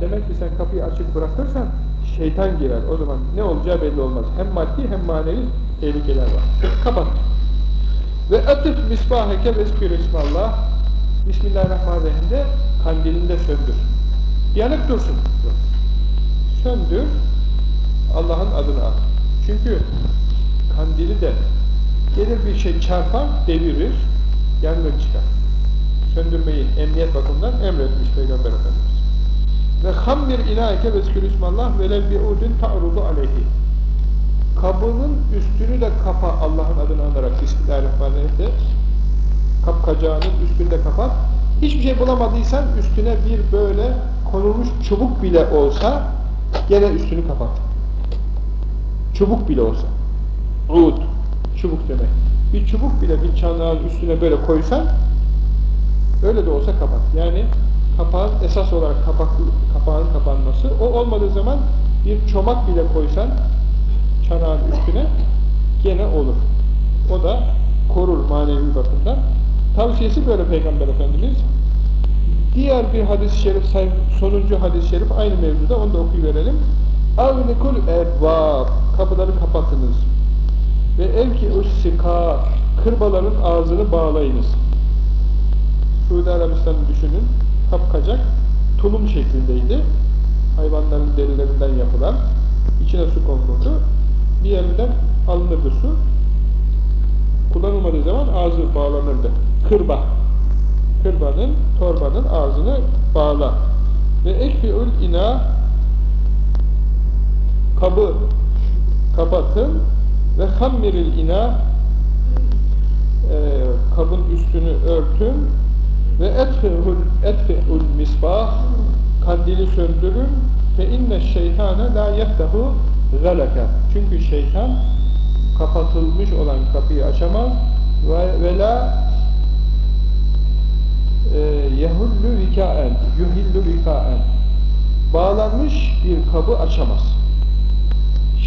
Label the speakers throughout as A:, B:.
A: Demek ki sen kapıyı açık bırakırsan şeytan girer. O zaman ne olacağı belli olmaz. Hem maddi hem manevi tehlikeler var. Kapat. Ve atıf misbaheke veskür ismallah Bismillahirrahmanirrahim de kandilinde söndür. Yanık dursun. Söndür. Allah'ın adını al. Çünkü kandili de gelir bir şey çarpar, devirir, yangın çıkar. Söndürmeyi emniyet bakımından emretmiş Peygamber Efendimiz. Ve hammir ilaike vezkür ismallah velev bi'udin ta'rudu aleyhi. Kabının üstünü de kapa Allah'ın adını anarak Bismillahirrahmanirrahim de kapkacağının üstünü de kapat. Hiçbir şey bulamadıysan üstüne bir böyle konulmuş çubuk bile olsa gene üstünü kapat. Çubuk bile olsa. Ud. Çubuk demek. Bir çubuk bile bir çanağın üstüne böyle koysan öyle de olsa kapat. Yani kapağın esas olarak kapaklı, kapağın kapanması. O olmadığı zaman bir çomak bile koysan çanağın üstüne gene olur. O da korur manevi bakımdan. Tavsiyesi böyle Peygamber Efendimiz. Diğer bir hadis-i şerif, sonuncu hadis-i şerif aynı mevzuda, onu da okuyuverelim. Avnikul ebvab, kapıları kapatınız. Ve evki ussika, kırbaların ağzını bağlayınız. Suudi Arabistan'ı düşünün, kapkacak, tulum şeklindeydi. Hayvanların derilerinden yapılan, içine su konulurdu. Bir yerinden alınırdı su. Kullanılmadığı zaman ağzı bağlanırdı. Kırba. Kırbanın, torbanın ağzını bağla. Ve ekfi'ül ina kabı kapatın ve hammiril ina e, kabın üstünü örtün ve etfi'ül etfi'ül misbah kandili söndürün ve inne şeytane la yeftehu galaka. Çünkü şeytan kapatılmış olan kapıyı açamaz ve, ve la e, yehullu vikaen yuhillu vikaen bağlanmış bir kabı açamaz.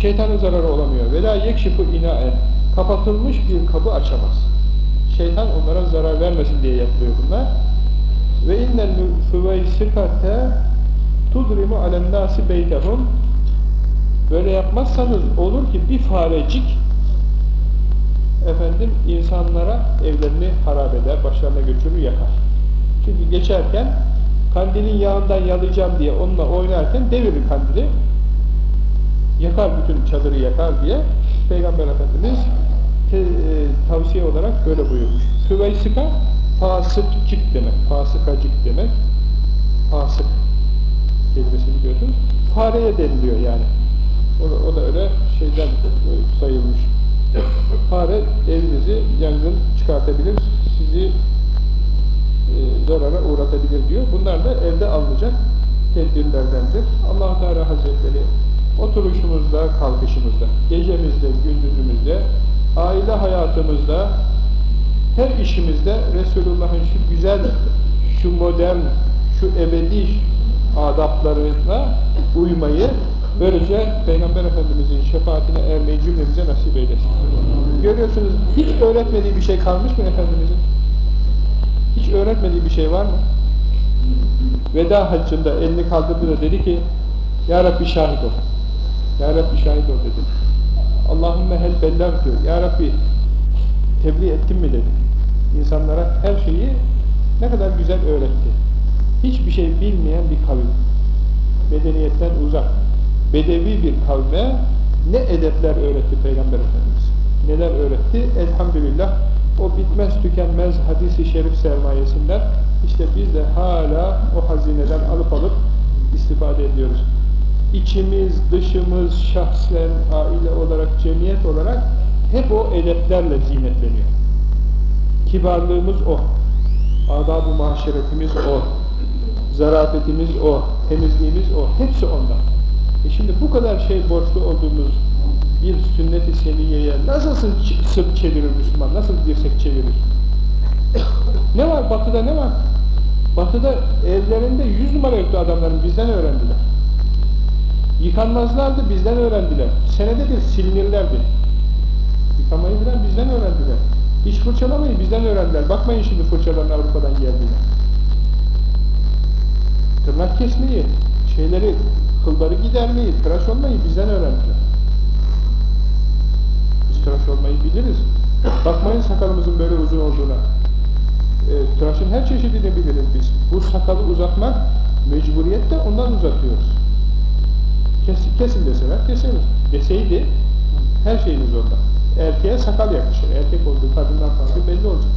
A: Şeytanın zararı olamıyor. Ve la yekşifu inaen kapatılmış bir kabı açamaz. Şeytan onlara zarar vermesin diye yapılıyor bunlar. Ve innel füveysikate tudrimu alen nasi beytehum Böyle yapmazsanız olur ki bir farecik efendim insanlara evlerini harap eder, başlarına götürür, yakar. Çünkü geçerken kandilin yağından yalayacağım diye onunla oynarken devirir kandili. Yakar bütün çadırı yakar diye Peygamber Efendimiz te, e, tavsiye olarak böyle buyurmuş. Füveysika fasıkcık demek, fasıkacık demek. Fasık kelimesini biliyorsun. Fareye deniliyor yani. O o da öyle şeyden sayılmış. Fare evinizi yangın çıkartabilir, sizi e, zarara uğratabilir diyor. Bunlar da evde alınacak tedbirlerdendir. allah Teala Hazretleri oturuşumuzda, kalkışımızda, gecemizde, gündüzümüzde, aile hayatımızda, her işimizde Resulullah'ın şu güzel, şu modern, şu ebedi adaplarına uymayı Böylece Peygamber Efendimizin şefaatine ermeyi cümlemize nasip eylesin. Görüyorsunuz hiç öğretmediği bir şey kalmış mı Efendimizin? Hiç öğretmediği bir şey var mı? Veda haccında elini kaldırdı da dedi ki Ya Rabbi şahit ol. Ya Rabbi şahit ol dedi. Allahümme hel bellagtü. Ya Rabbi tebliğ ettim mi dedi. İnsanlara her şeyi ne kadar güzel öğretti. Hiçbir şey bilmeyen bir kavim. Medeniyetten uzak bedevi bir kavme ne edepler öğretti Peygamber Efendimiz. Neler öğretti? Elhamdülillah o bitmez tükenmez hadisi şerif sermayesinden işte biz de hala o hazineden alıp alıp istifade ediyoruz. İçimiz, dışımız, şahsen, aile olarak, cemiyet olarak hep o edeplerle zinetleniyor. Kibarlığımız o. Adab-ı mahşeretimiz o. Zarafetimiz o. Temizliğimiz o. Hepsi ondan. E şimdi bu kadar şey borçlu olduğumuz bir sünnet-i seniyeye nasıl sırt çevirir Müslüman, nasıl dirsek çevirir? ne var? Batı'da ne var? Batı'da evlerinde yüz numara yoktu adamların, bizden öğrendiler. Yıkanmazlardı, bizden öğrendiler. Senede bir silinirlerdi. Yıkamayı bilen bizden öğrendiler. Hiç fırçalamayı bizden öğrendiler. Bakmayın şimdi fırçaların Avrupa'dan geldiğine. Tırnak kesmeyi, şeyleri, kılları gidermeyi, tıraş olmayı bizden öğrendiler. Biz tıraş olmayı biliriz. Bakmayın sakalımızın böyle uzun olduğuna. E, tıraşın her çeşidini biliriz biz. Bu sakalı uzatmak mecburiyette ondan uzatıyoruz. Kes, kesin deseler keseriz. Deseydi her şeyimiz orada. Erkeğe sakal yakışır. Erkek olduğu kadından farkı belli olacak.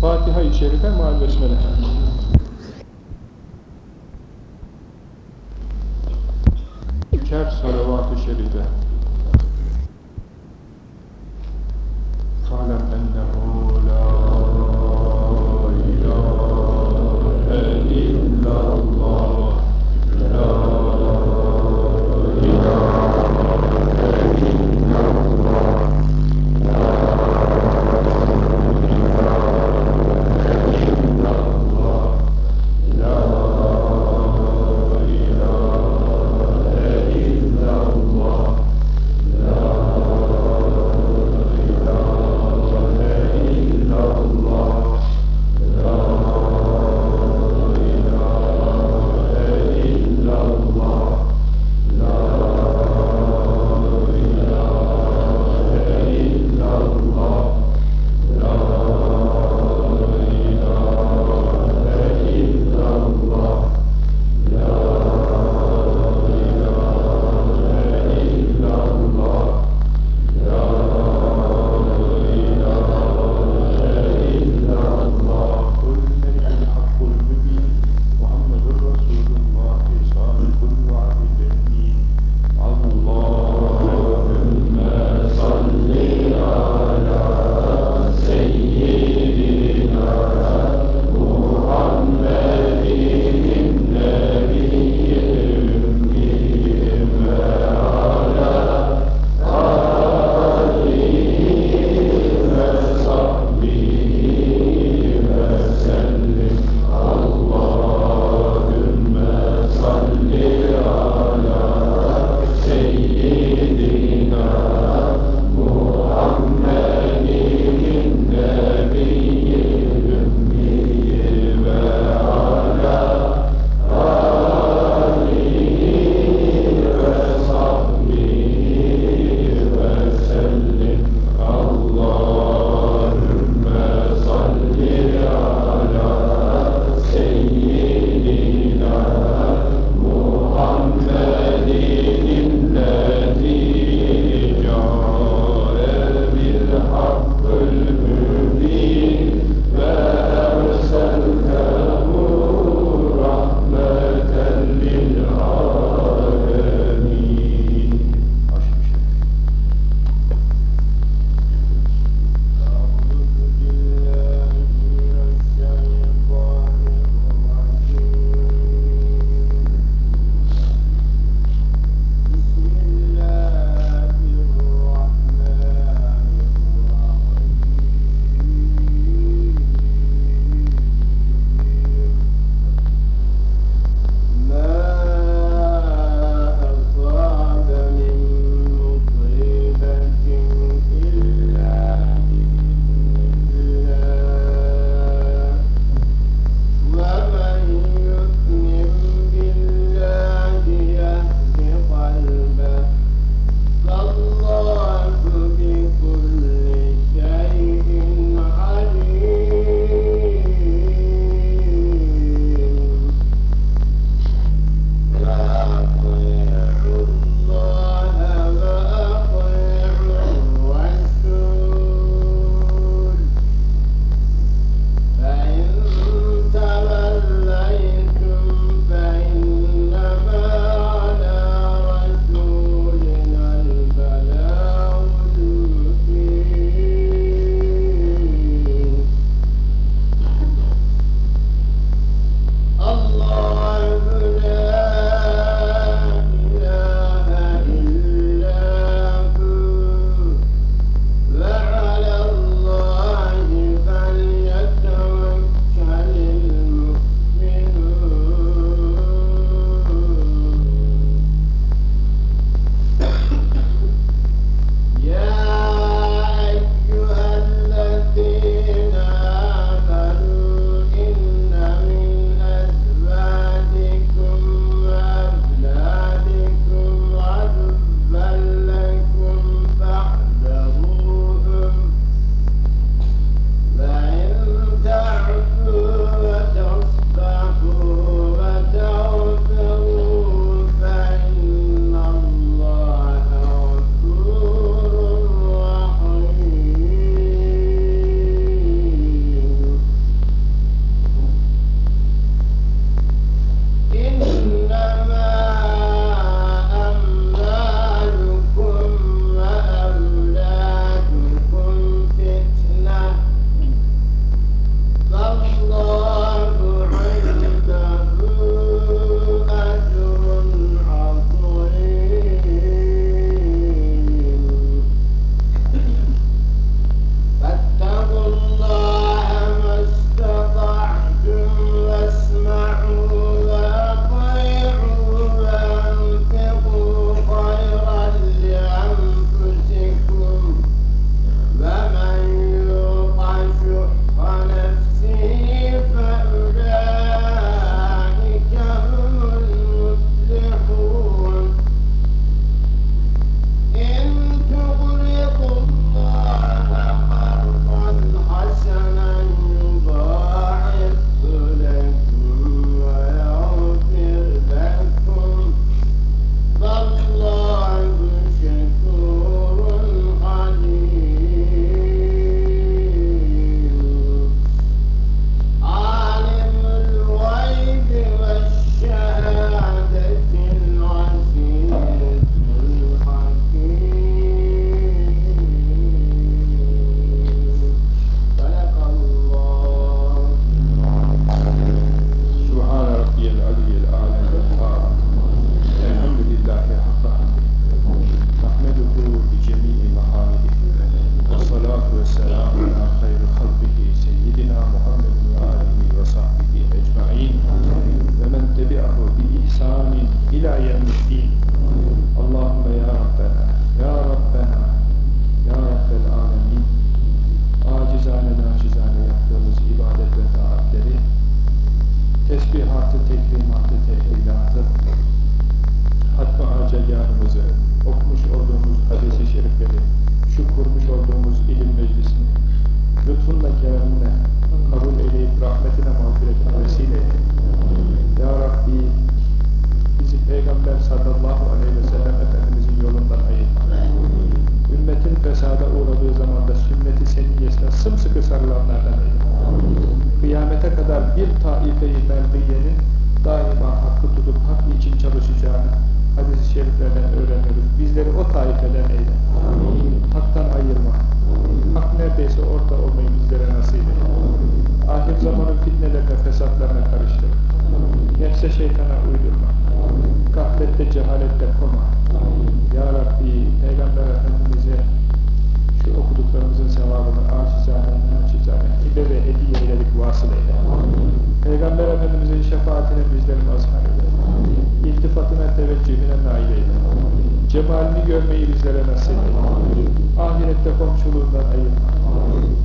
A: Fatiha-i Şerife mal besmele. Ker salavat-ı şerife. Falem Nefse şeytana uydurma. Gaflette, cehalette koma. Ya Rabbi, Peygamber Efendimiz'e şu okuduklarımızın sevabını acizane, naçizane, hibe ve hediye eyledik vasıl eyle. Peygamber Efendimiz'in şefaatine bizleri mazhar eyle. İltifatına, teveccühüne nail eyle. Cemalini görmeyi bizlere nasip eyle. Ahirette komşuluğundan ayırma.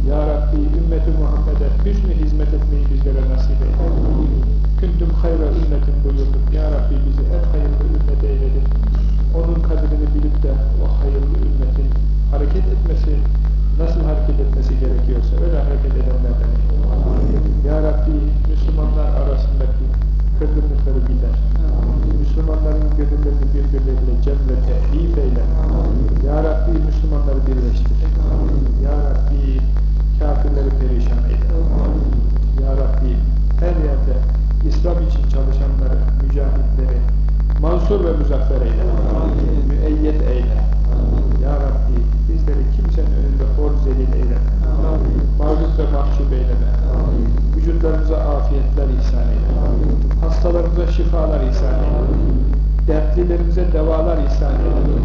A: Ya Rabbi, ümmeti Muhammed'e hüsnü hizmet etmeyi bizlere nasip eyle. Küntüm hayra ümmetin buyurduk. Ya Rabbi bizi en hayırlı ümmet eyledin. Onun kadrini bilip de o hayırlı ümmetin hareket etmesi, nasıl hareket etmesi gerekiyorsa öyle hareket edenlerden. Ya Rabbi Müslümanlar arasındaki kırgınlıkları gider. Müslümanların gönüllerini birbirleriyle cem ve tehlif eyle. Ya Rabbi Müslümanları birleştir. Ya Rabbi kafirleri perişan eyle. Ya Rabbi her yerde İslam için çalışanları, mücahitleri mansur ve muzaffer eyle. Müeyyet eyle. Ya Rabbi bizleri kimsenin önünde hor zelil eyleme. Mağlup ve mahcup eyleme. Vücutlarımıza afiyetler ihsan eyle. Hastalarımıza şifalar ihsan eyle. Dertlilerimize devalar ihsan eyle.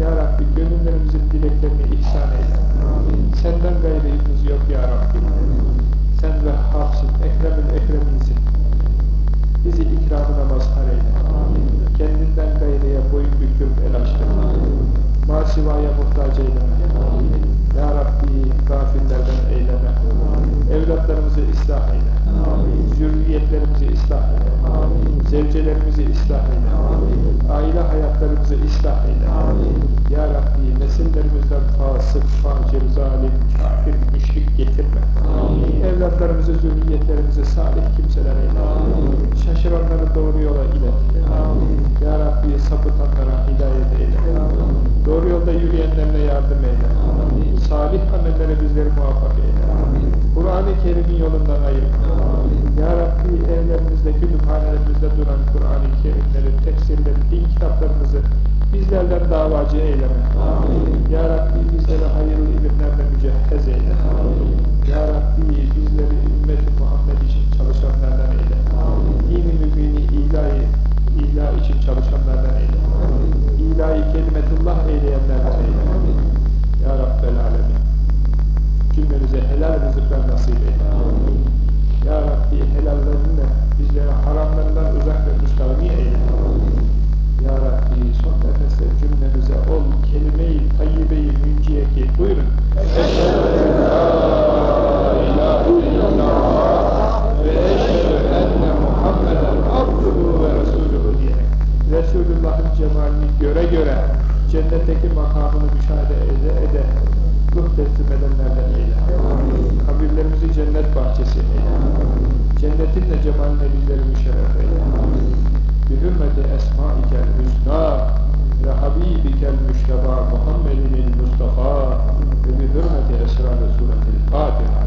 A: Ya Rabbi gönüllerimizin dileklerini ihsan eyle. Senden gayrıyımız yok Ya Rabbi. Sen Vehhab'sın, Ekremül Ekreminsin. Bizi ikramına mazhar eyle. Kendinden gayrıya boyun büküp el açtırma. Masivaya muhtaç eyleme. Ya Rabbi gafillerden eyleme. Evlatlarımızı ıslah eyle. Zürriyetlerimizi ıslah eyle. Zevcelerimizi ıslah eyle. Aile hayatlarımızı ıslah eyle. Ya Rabbi nesillerimizden fasık, facir, zalim, kafir, müşrik. Evlatlarımızı, zürriyetlerimizi salih kimseler eyle. Şaşıranları doğru yola ilet. Ya Rabbi sapıtanlara hidayet eyle. Doğru yolda yürüyenlerine yardım eyle. Salih amellere bizleri muvaffak eyle. Kur'an-ı Kerim'in yolundan ayırma. Ya Rabbi evlerimizde, kütüphanelerimizde duran Kur'an-ı Kerimleri, tefsirleri, din kitaplarımızı bizlerden davacı eyleme. Ya Rabbi bizleri hayırlı ilimlerle mücehhez eyle. Ya Rabbi bizleri ümmet-i Muhammed için çalışanlardan eyle. Dini mübini ilahi, ilah için çalışanlardan eyle. İlahi kelimetullah eyleyenlerden eyle. Ya Rabbel Alemin. Cümlemize helal rızıklar nasip eyle. Ya Rabbi helallerinle bizleri haramlarından uzak ve eyle. Ya Rabbi son nefeste cümlemize ol kelime-i tayyibe-i münciye ki buyurun. Eşhedü la ve eşhedü enne Muhammeden ve resuluhu diyerek Resulullah'ın cemalini göre göre cennetteki makamını müşahede ede ede ruh teslim edenlerden eyle. Kabirlerimizi cennet bahçesi eyle. Cennetin de cemaline bizleri müşerref eyle. Ve habibikel müşteba Muhammedin Mustafa ve bi hürmeti esrar-ı suretil Fatiha.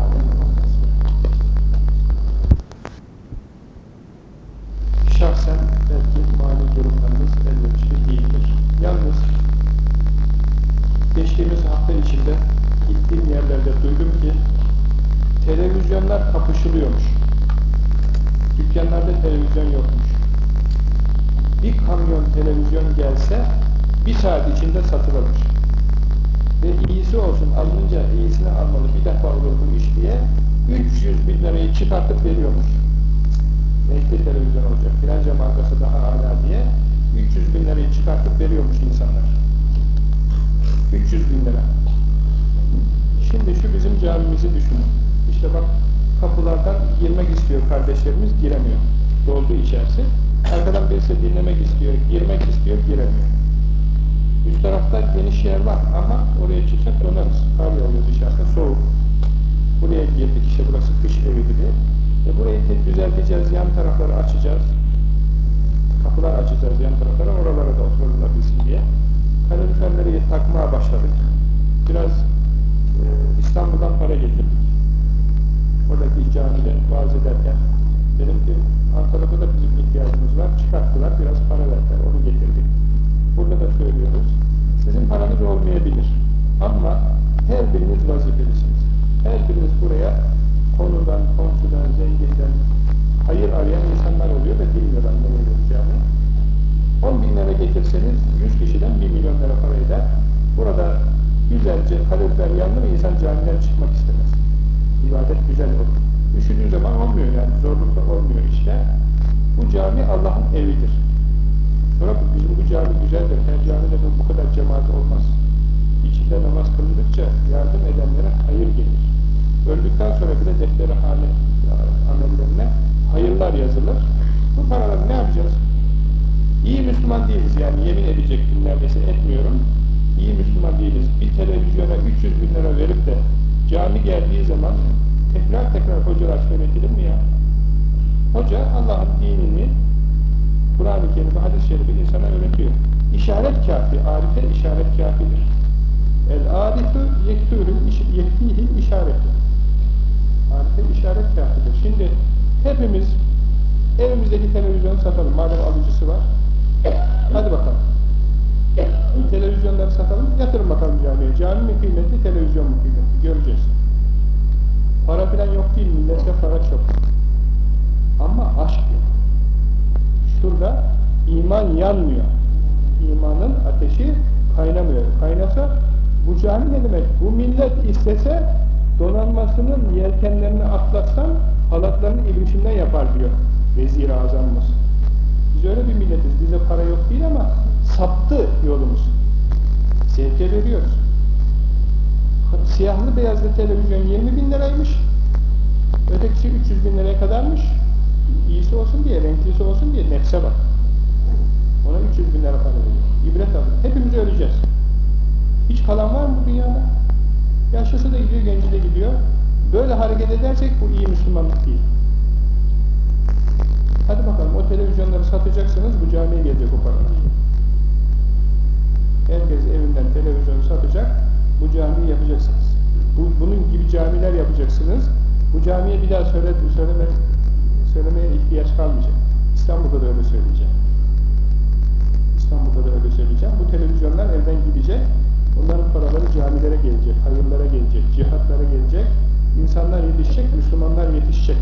A: Şahsen belki mali durumlarınız elverişli değildir. Yalnız geçtiğimiz hafta içinde gittiğim yerlerde duydum ki televizyonlar kapışılıyormuş. Dükkanlarda televizyon yokmuş. Bir kamyon televizyon gelse bir saat içinde satılırmış. Ve iyisi olsun alınınca iyisini almalı bir defa olur bu iş diye 300 bin lirayı çıkartıp veriyormuş. Renkli televizyon olacak filanca markası daha hala diye 300 bin lirayı çıkartıp veriyormuş insanlar. 300 bin lira. Şimdi şu bizim camimizi düşünün. İşte bak kapılardan girmek istiyor kardeşlerimiz giremiyor. Doldu içerisi. Arkadan birisi dinlemek istiyor, girmek istiyor, giremiyor. Üst tarafta geniş yer var ama oraya çıksak donarız. Kar yağıyor dışarıda, soğuk. Buraya girdik, işte burası kış evi gibi. E burayı tek düzelteceğiz, yan tarafları açacağız. Kapılar açacağız yan taraflara, oralara da oturulabilsin diye. Kaloriferleri takmaya başladık. Biraz e, İstanbul'dan para getirdik. Oradaki camiden vaaz ederken dedim ki Ankara'da da bizim ihtiyacımız var. Çıkarttılar, biraz para verdiler, onu getirdik. Burada da söylüyoruz. Sizin paranız olmayabilir. Ama her biriniz vazifelisiniz. Her biriniz buraya konudan, komşudan, zenginden hayır arayan insanlar oluyor ve bilmiyorlar nereye geleceğini. 10 bin lira getirseniz 100 kişiden 1 milyon lira para eder. Burada güzelce kalorifer yandı mı insan camiden çıkmak istemez. İbadet güzel olur. Üşüdüğü zaman olmuyor yani zorlukla olmuyor işte. Bu cami Allah'ın evidir. Sonra bizim bu cami güzeldir. Her camide bu kadar cemaat olmaz. İçinde namaz kılındıkça yardım edenlere hayır gelir. Öldükten sonra bile defteri hane amellerine hayırlar yazılır. Bu paraları ne yapacağız? İyi Müslüman değiliz yani yemin edecektim neredeyse etmiyorum. İyi Müslüman değiliz. Bir televizyona 300 bin lira verip de cami geldiği zaman tekrar hocalar söyletilir mi ya? Hoca Allah'ın dinini Kur'an-ı Kerim'i, hadis-i şerifi insana öğretiyor. İşaret kafi, arife işaret kafidir. El-arifu yektûrün yektîhil işareti. Arife işaret kafidir. Şimdi hepimiz evimizdeki televizyonu satalım. Madem alıcısı var. Hadi bakalım. Televizyonları satalım, yatırın bakalım camiye. Cami mi kıymetli, televizyon mu kıymetli? Göreceğiz. Para falan yok değil, millette para çok. Ama aşk yok. Şurada iman yanmıyor. İmanın ateşi kaynamıyor. Kaynasa bu cami ne demek? Bu millet istese donanmasının yelkenlerini atlatsan halatlarını ibrişinden yapar diyor Vezir-i Azamımız. Biz öyle bir milletiz. Bize para yok değil ama saptı yolumuz. Zevke veriyoruz. Siyahlı beyazlı televizyon 20 bin liraymış. Ötekisi 300 bin liraya kadarmış. İyisi olsun diye, renklisi olsun diye nefse bak. Ona 300 bin lira para veriyor. İbret alın. Hepimiz öleceğiz. Hiç kalan var mı bu dünyada? Yaşlısı da gidiyor, genci de gidiyor. Böyle hareket edersek bu iyi Müslümanlık değil. Hadi bakalım o televizyonları satacaksınız, bu camiye gelecek o paralar. Herkes evinden televizyonu satacak, bu camiyi yapacaksınız. Bu, bunun gibi camiler yapacaksınız. Bu camiye bir daha söyle, söyleme, söylemeye ihtiyaç kalmayacak. İstanbul'da da öyle söyleyeceğim. İstanbul'da da öyle söyleyeceğim. Bu televizyonlar evden gidecek. Onların paraları camilere gelecek, hayırlara gelecek, cihatlara gelecek. İnsanlar yetişecek, Müslümanlar yetişecek.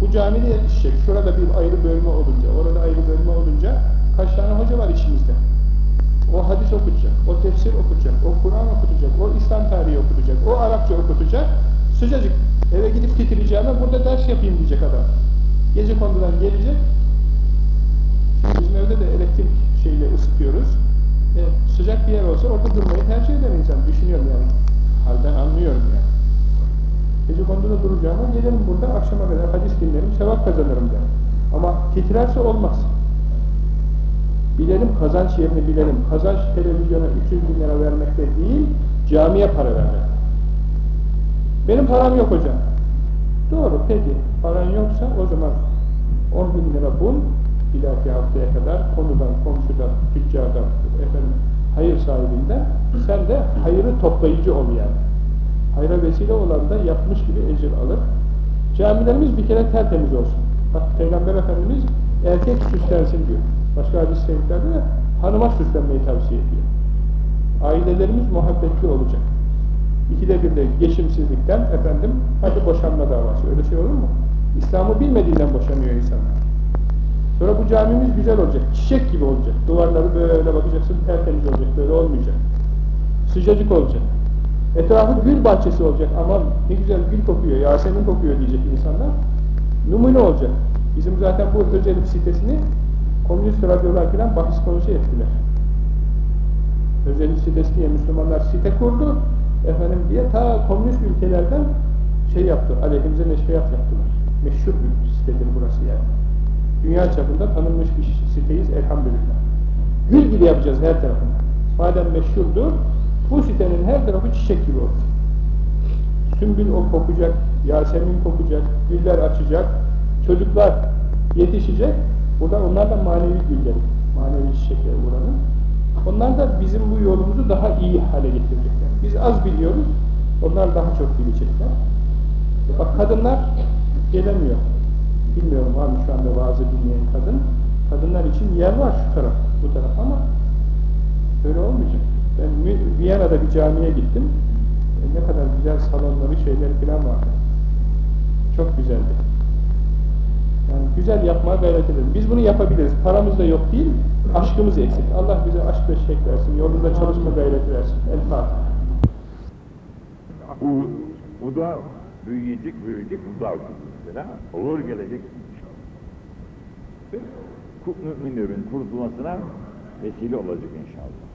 A: Bu camide yetişecek. Şurada bir ayrı bölme olunca, orada ayrı bölme olunca kaç tane hoca var içimizde? O hadis okutacak, o tefsir okutacak, o Kur'an okutacak, o İslam tarihi okutacak, o Arapça okutacak. Sıcacık eve gidip titreyeceğime burada ders yapayım diyecek adam. Gece kondudan gelecek. Bizim evde de elektrik şeyle ısıtıyoruz. E, sıcak bir yer olsa orada durmayı tercih eder insan. Düşünüyorum yani. Halden anlıyorum yani. Gece konduda duracağıma gelirim burada akşama kadar hadis dinlerim, sevap kazanırım der. Ama titrerse olmaz. Bilelim kazanç yerini bilelim. Kazanç televizyona 300 bin lira vermekte değil, camiye para vermek. Benim param yok hocam. Doğru peki. Paran yoksa o zaman 10 bin lira bul. İleriki haftaya kadar konudan, komşudan, tüccardan, efendim, hayır sahibinden sen de hayırı toplayıcı ol yani. Hayra vesile olan da yapmış gibi ecir alır. Camilerimiz bir kere tertemiz olsun. Bak Peygamber Efendimiz erkek süslensin diyor. Başka hadis-i şeriflerde de hanıma süslenmeyi tavsiye ediyor. Ailelerimiz muhabbetli olacak. İkide bir de geçimsizlikten efendim hadi boşanma davası. Öyle şey olur mu? İslam'ı bilmediğinden boşanıyor insanlar. Sonra bu camimiz güzel olacak. Çiçek gibi olacak. Duvarları böyle bakacaksın tertemiz olacak. Böyle olmayacak. Sıcacık olacak. Etrafı gül bahçesi olacak. Aman ne güzel gül kokuyor, Yasemin kokuyor diyecek insanlar. Numune olacak. Bizim zaten bu özellik sitesini komünist radyolar falan bahis konusu ettiler. Özellik sitesi diye Müslümanlar site kurdu. Efendim diye ta komünist ülkelerden şey yaptı, aleyhimize neşriyat yaptılar. Meşhur bir sitedir burası yani.
B: Dünya çapında tanınmış bir siteyiz elhamdülillah. Gül gibi yapacağız her tarafını. Madem meşhurdur, bu sitenin her tarafı çiçek gibi olacak. Sümbül o kokacak, Yasemin kokacak, güller açacak, çocuklar yetişecek. Burada onlar da manevi gülleri, manevi çiçekleri buranın. Onlar da bizim bu yolumuzu daha iyi hale getirecekler. Biz az biliyoruz, onlar daha çok bilecekler. Bak kadınlar gelemiyor. Bilmiyorum var mı şu anda bazı dinleyen kadın. Kadınlar için yer var şu taraf, bu taraf ama böyle olmayacak. Ben Viyana'da bir camiye gittim. E ne kadar güzel salonları, şeyleri falan vardı. Çok güzeldi. Yani güzel yapmaya gayret edelim. Biz bunu yapabiliriz. Paramız da yok değil, aşkımız eksik. Allah bize aşk ve şek versin, yolunda çalışma gayreti versin. El Fatiha.
C: Bu, bu da büyüyecek, büyüyecek, bu da mesela olur gelecek müminlerin kurtulmasına vesile olacak inşallah.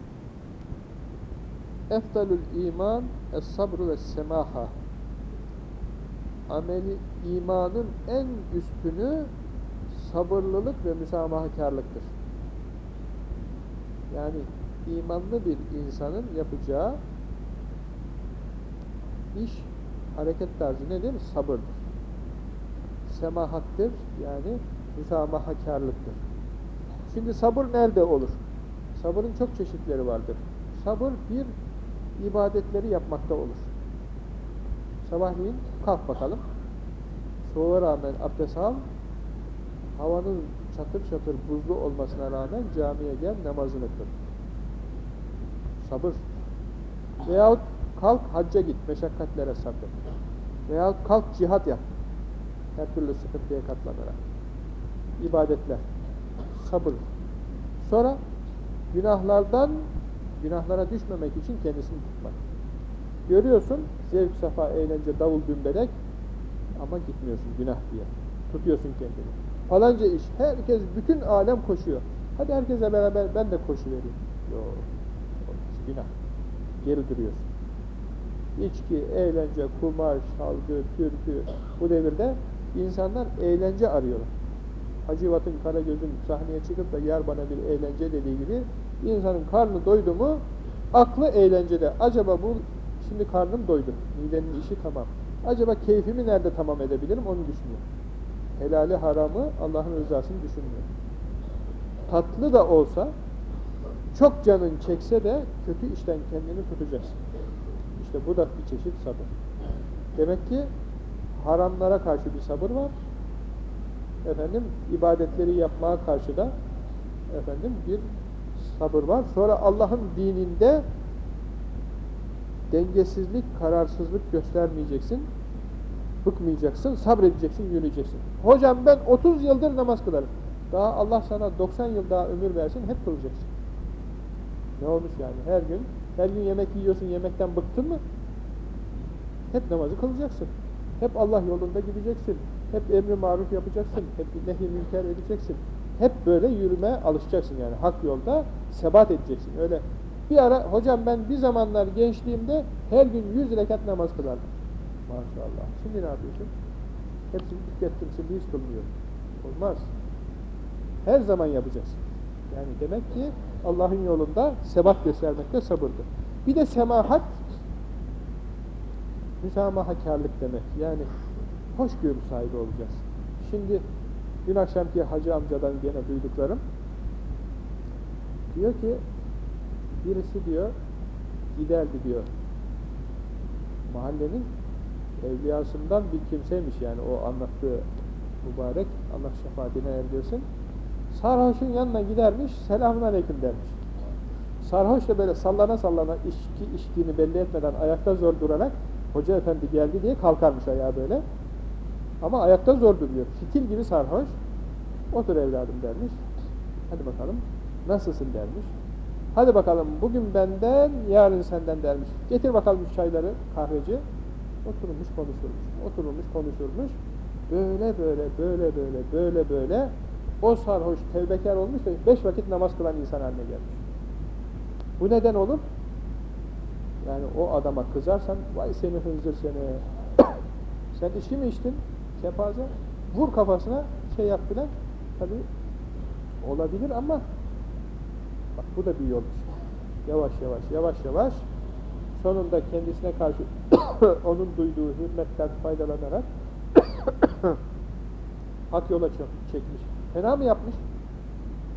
A: Eftalül iman es-sabr ve semaha. Ameli imanın en üstünü sabırlılık ve müsamahakarlıktır. Yani imanlı bir insanın yapacağı iş, hareket tarzı nedir? Sabırdır. Semahattır, yani müsamahakarlıktır. Şimdi sabır nerede olur? Sabırın çok çeşitleri vardır. Sabır bir ibadetleri yapmakta olur. Sabahleyin kalk bakalım. Soğuğa rağmen abdest al. Havanın çatır çatır buzlu olmasına rağmen camiye gel namazını kıl. Sabır. Veyahut kalk hacca git meşakkatlere sabır. Veyahut kalk cihat yap. Her türlü sıkıntıya katlanarak. İbadetler. Sabır. Sonra günahlardan günahlara düşmemek için kendisini tutmak. Görüyorsun zevk, safa, eğlence, davul, dümbelek ama gitmiyorsun günah diye. Tutuyorsun kendini. Falanca iş. Herkes, bütün alem koşuyor. Hadi herkese beraber ben de koşu vereyim. Yok. Günah. Geri duruyorsun. İçki, eğlence, kumar, şalgı, türkü bu devirde insanlar eğlence arıyorlar. Hacivat'ın, Karagöz'ün sahneye çıkıp da yer bana bir eğlence dediği gibi insanın karnı doydu mu aklı eğlencede. Acaba bu şimdi karnım doydu. Midenin işi tamam. Acaba keyfimi nerede tamam edebilirim onu düşünüyor. Helali haramı Allah'ın rızasını düşünmüyor. Tatlı da olsa çok canın çekse de kötü işten kendini tutacaksın. İşte bu da bir çeşit sabır. Demek ki haramlara karşı bir sabır var efendim ibadetleri yapmaya karşı da efendim bir sabır var. Sonra Allah'ın dininde dengesizlik, kararsızlık göstermeyeceksin. Bıkmayacaksın, sabredeceksin, yürüyeceksin. Hocam ben 30 yıldır namaz kılarım. Daha Allah sana 90 yıl daha ömür versin, hep kılacaksın. Ne olmuş yani? Her gün, her gün yemek yiyorsun, yemekten bıktın mı? Hep namazı kılacaksın. Hep Allah yolunda gideceksin. Hep emri maruf yapacaksın. Hep nehi münker edeceksin. Hep böyle yürümeye alışacaksın yani. Hak yolda sebat edeceksin. Öyle bir ara hocam ben bir zamanlar gençliğimde her gün yüz rekat namaz kılardım. Maşallah. Şimdi ne yapıyorsun? Hepsini tükettim. Şimdi hiç kılmıyorum. Olmaz. Her zaman yapacaksın. Yani demek ki Allah'ın yolunda sebat göstermekte sabırdır. Bir de semahat müsamahakarlık demek. Yani hoşgörü sahibi olacağız. Şimdi dün akşamki hacı amcadan gene duyduklarım diyor ki birisi diyor giderdi diyor mahallenin evliyasından bir kimseymiş yani o anlattığı mübarek Allah şefaatine erdirsin sarhoşun yanına gidermiş selamun aleyküm dermiş sarhoş da böyle sallana sallana içki içtiğini belli etmeden ayakta zor durarak hoca efendi geldi diye kalkarmış ayağa böyle ama ayakta zor duruyor. Fitil gibi sarhoş. Otur evladım dermiş. Hadi bakalım. Nasılsın dermiş. Hadi bakalım bugün benden, yarın senden dermiş. Getir bakalım çayları kahveci. Oturmuş konuşurmuş. Oturmuş konuşurmuş. Böyle böyle böyle böyle böyle böyle o sarhoş tevbekar olmuş da beş vakit namaz kılan insan haline gelmiş. Bu neden olur? Yani o adama kızarsan vay seni hınzır seni. Sen içki mi içtin? kepaze vur kafasına şey yap filan Tabi olabilir ama bak bu da bir yol. Yavaş yavaş, yavaş yavaş sonunda kendisine karşı onun duyduğu hürmetten faydalanarak hak yola çekmiş. Fena mı yapmış?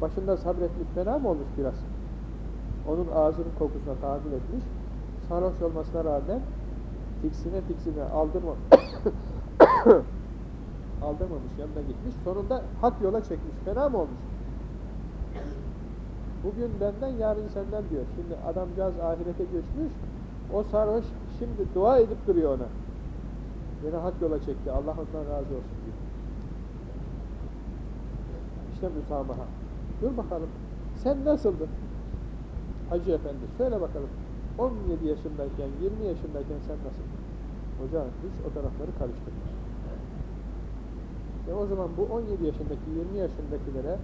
A: Başında sabretmiş fena mı olmuş biraz? Onun ağzının kokusuna tahammül etmiş. Sarhoş olmasına rağmen tiksine tiksine aldırma aldırmamış yanına gitmiş. Sonunda hak yola çekmiş. Fena mı olmuş? Bugün benden yarın senden diyor. Şimdi adamcağız ahirete göçmüş. O sarhoş şimdi dua edip duruyor ona. Beni hak yola çekti. Allah ondan razı olsun diyor. İşte müsamaha. Dur bakalım. Sen nasıldın? Hacı Efendi söyle bakalım. 17 yaşındayken, 20 yaşındayken sen nasıldın? Hoca hiç o tarafları karıştırmış. E o zaman bu 17 yaşındaki, 20 yaşındakilere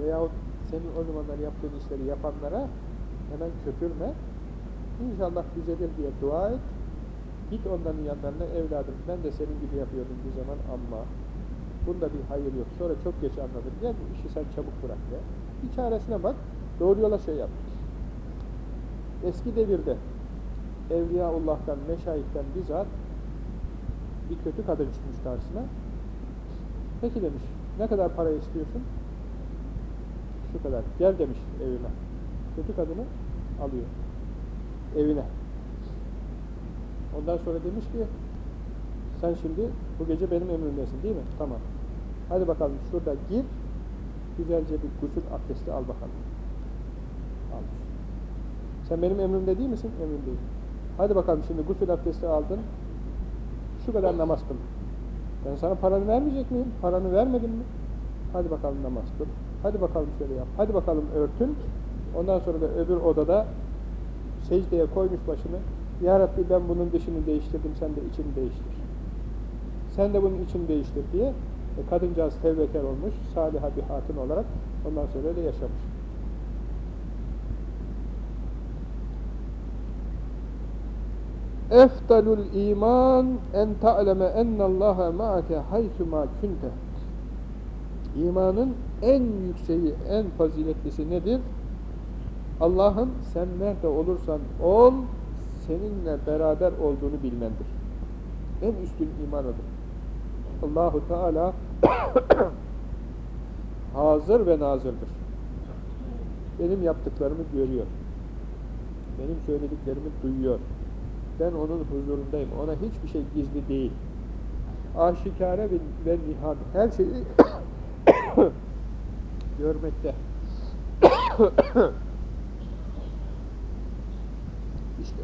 A: veyahut senin o zamanlar yaptığın işleri yapanlara hemen köpürme. İnşallah düzelir diye dua et. Git onların yanlarına evladım ben de senin gibi yapıyordum bir zaman ama bunda bir hayır yok. Sonra çok geç anladım. Gel bu işi sen çabuk bırak ya. Bir çaresine bak. Doğru yola şey yap. Eski devirde Evliyaullah'tan, Meşayih'ten bizzat bir kötü kadın çıkmış karşısına. Peki demiş, ne kadar para istiyorsun? Şu kadar. Gel demiş evime. Kötü kadını alıyor. Evine. Ondan sonra demiş ki, sen şimdi bu gece benim emrimdesin değil mi? Tamam. Hadi bakalım şurada gir, güzelce bir gusül abdesti al bakalım. Almış. Sen benim emrimde değil misin? Emrimdeyim. Hadi bakalım şimdi gusül abdesti aldın. Şu kadar namaz kıl. Ben sana paranı vermeyecek miyim? Paranı vermedim mi? Hadi bakalım namaz kıl. Hadi bakalım şöyle yap. Hadi bakalım örtün. Ondan sonra da öbür odada secdeye koymuş başını. Ya Rabbi ben bunun dışını değiştirdim, sen de içini değiştir. Sen de bunun içini değiştir diye e, kadıncağız tevbekar olmuş, saliha bir hatun olarak ondan sonra öyle yaşamış. Eftalul iman en ta'leme ennallaha ma'ake haytuma kunte. İmanın en yükseği, en faziletlisi nedir? Allah'ın sen nerede olursan ol, seninle beraber olduğunu bilmendir. En üstün iman odur. Allahu Teala hazır ve nazırdır. Benim yaptıklarımı görüyor. Benim söylediklerimi duyuyor. Ben onun huzurundayım. Ona hiçbir şey gizli değil. Aşikare ve, ve nihan her şeyi görmekte. işte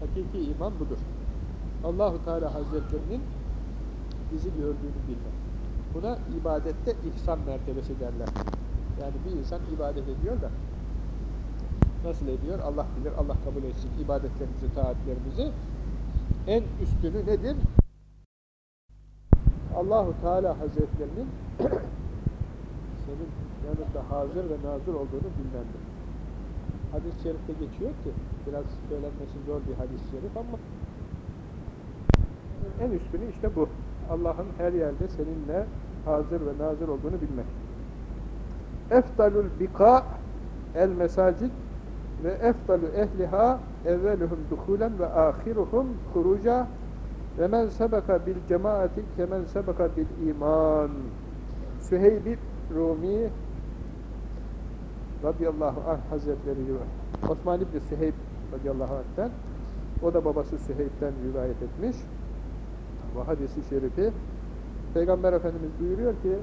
A: hakiki iman budur. Allahu Teala Hazretlerinin bizi gördüğünü bilmek. Buna ibadette ihsan mertebesi derler. Yani bir insan ibadet ediyor da nasıl ediyor? Allah bilir, Allah kabul etsin ibadetlerimizi, taatlerimizi. En üstünü nedir? Allahu Teala Hazretlerinin senin yanında hazır ve nazır olduğunu bilmendir. Hadis-i şerifte geçiyor ki, biraz söylenmesi zor bir hadis-i şerif ama en üstünü işte bu. Allah'ın her yerde seninle hazır ve nazır olduğunu bilmek. Eftalul bika el mesacid ve eftalu ehliha evveluhum dukulen ve ahiruhum huruca ve men sebeka bil cemaati kemen sebeka bil iman. Süheyb Rumi radıyallahu anh hazretleri Osman İbni Süheyb radıyallahu anh'ten o da babası Süheyb'den rivayet etmiş bu hadisi şerifi Peygamber Efendimiz buyuruyor ki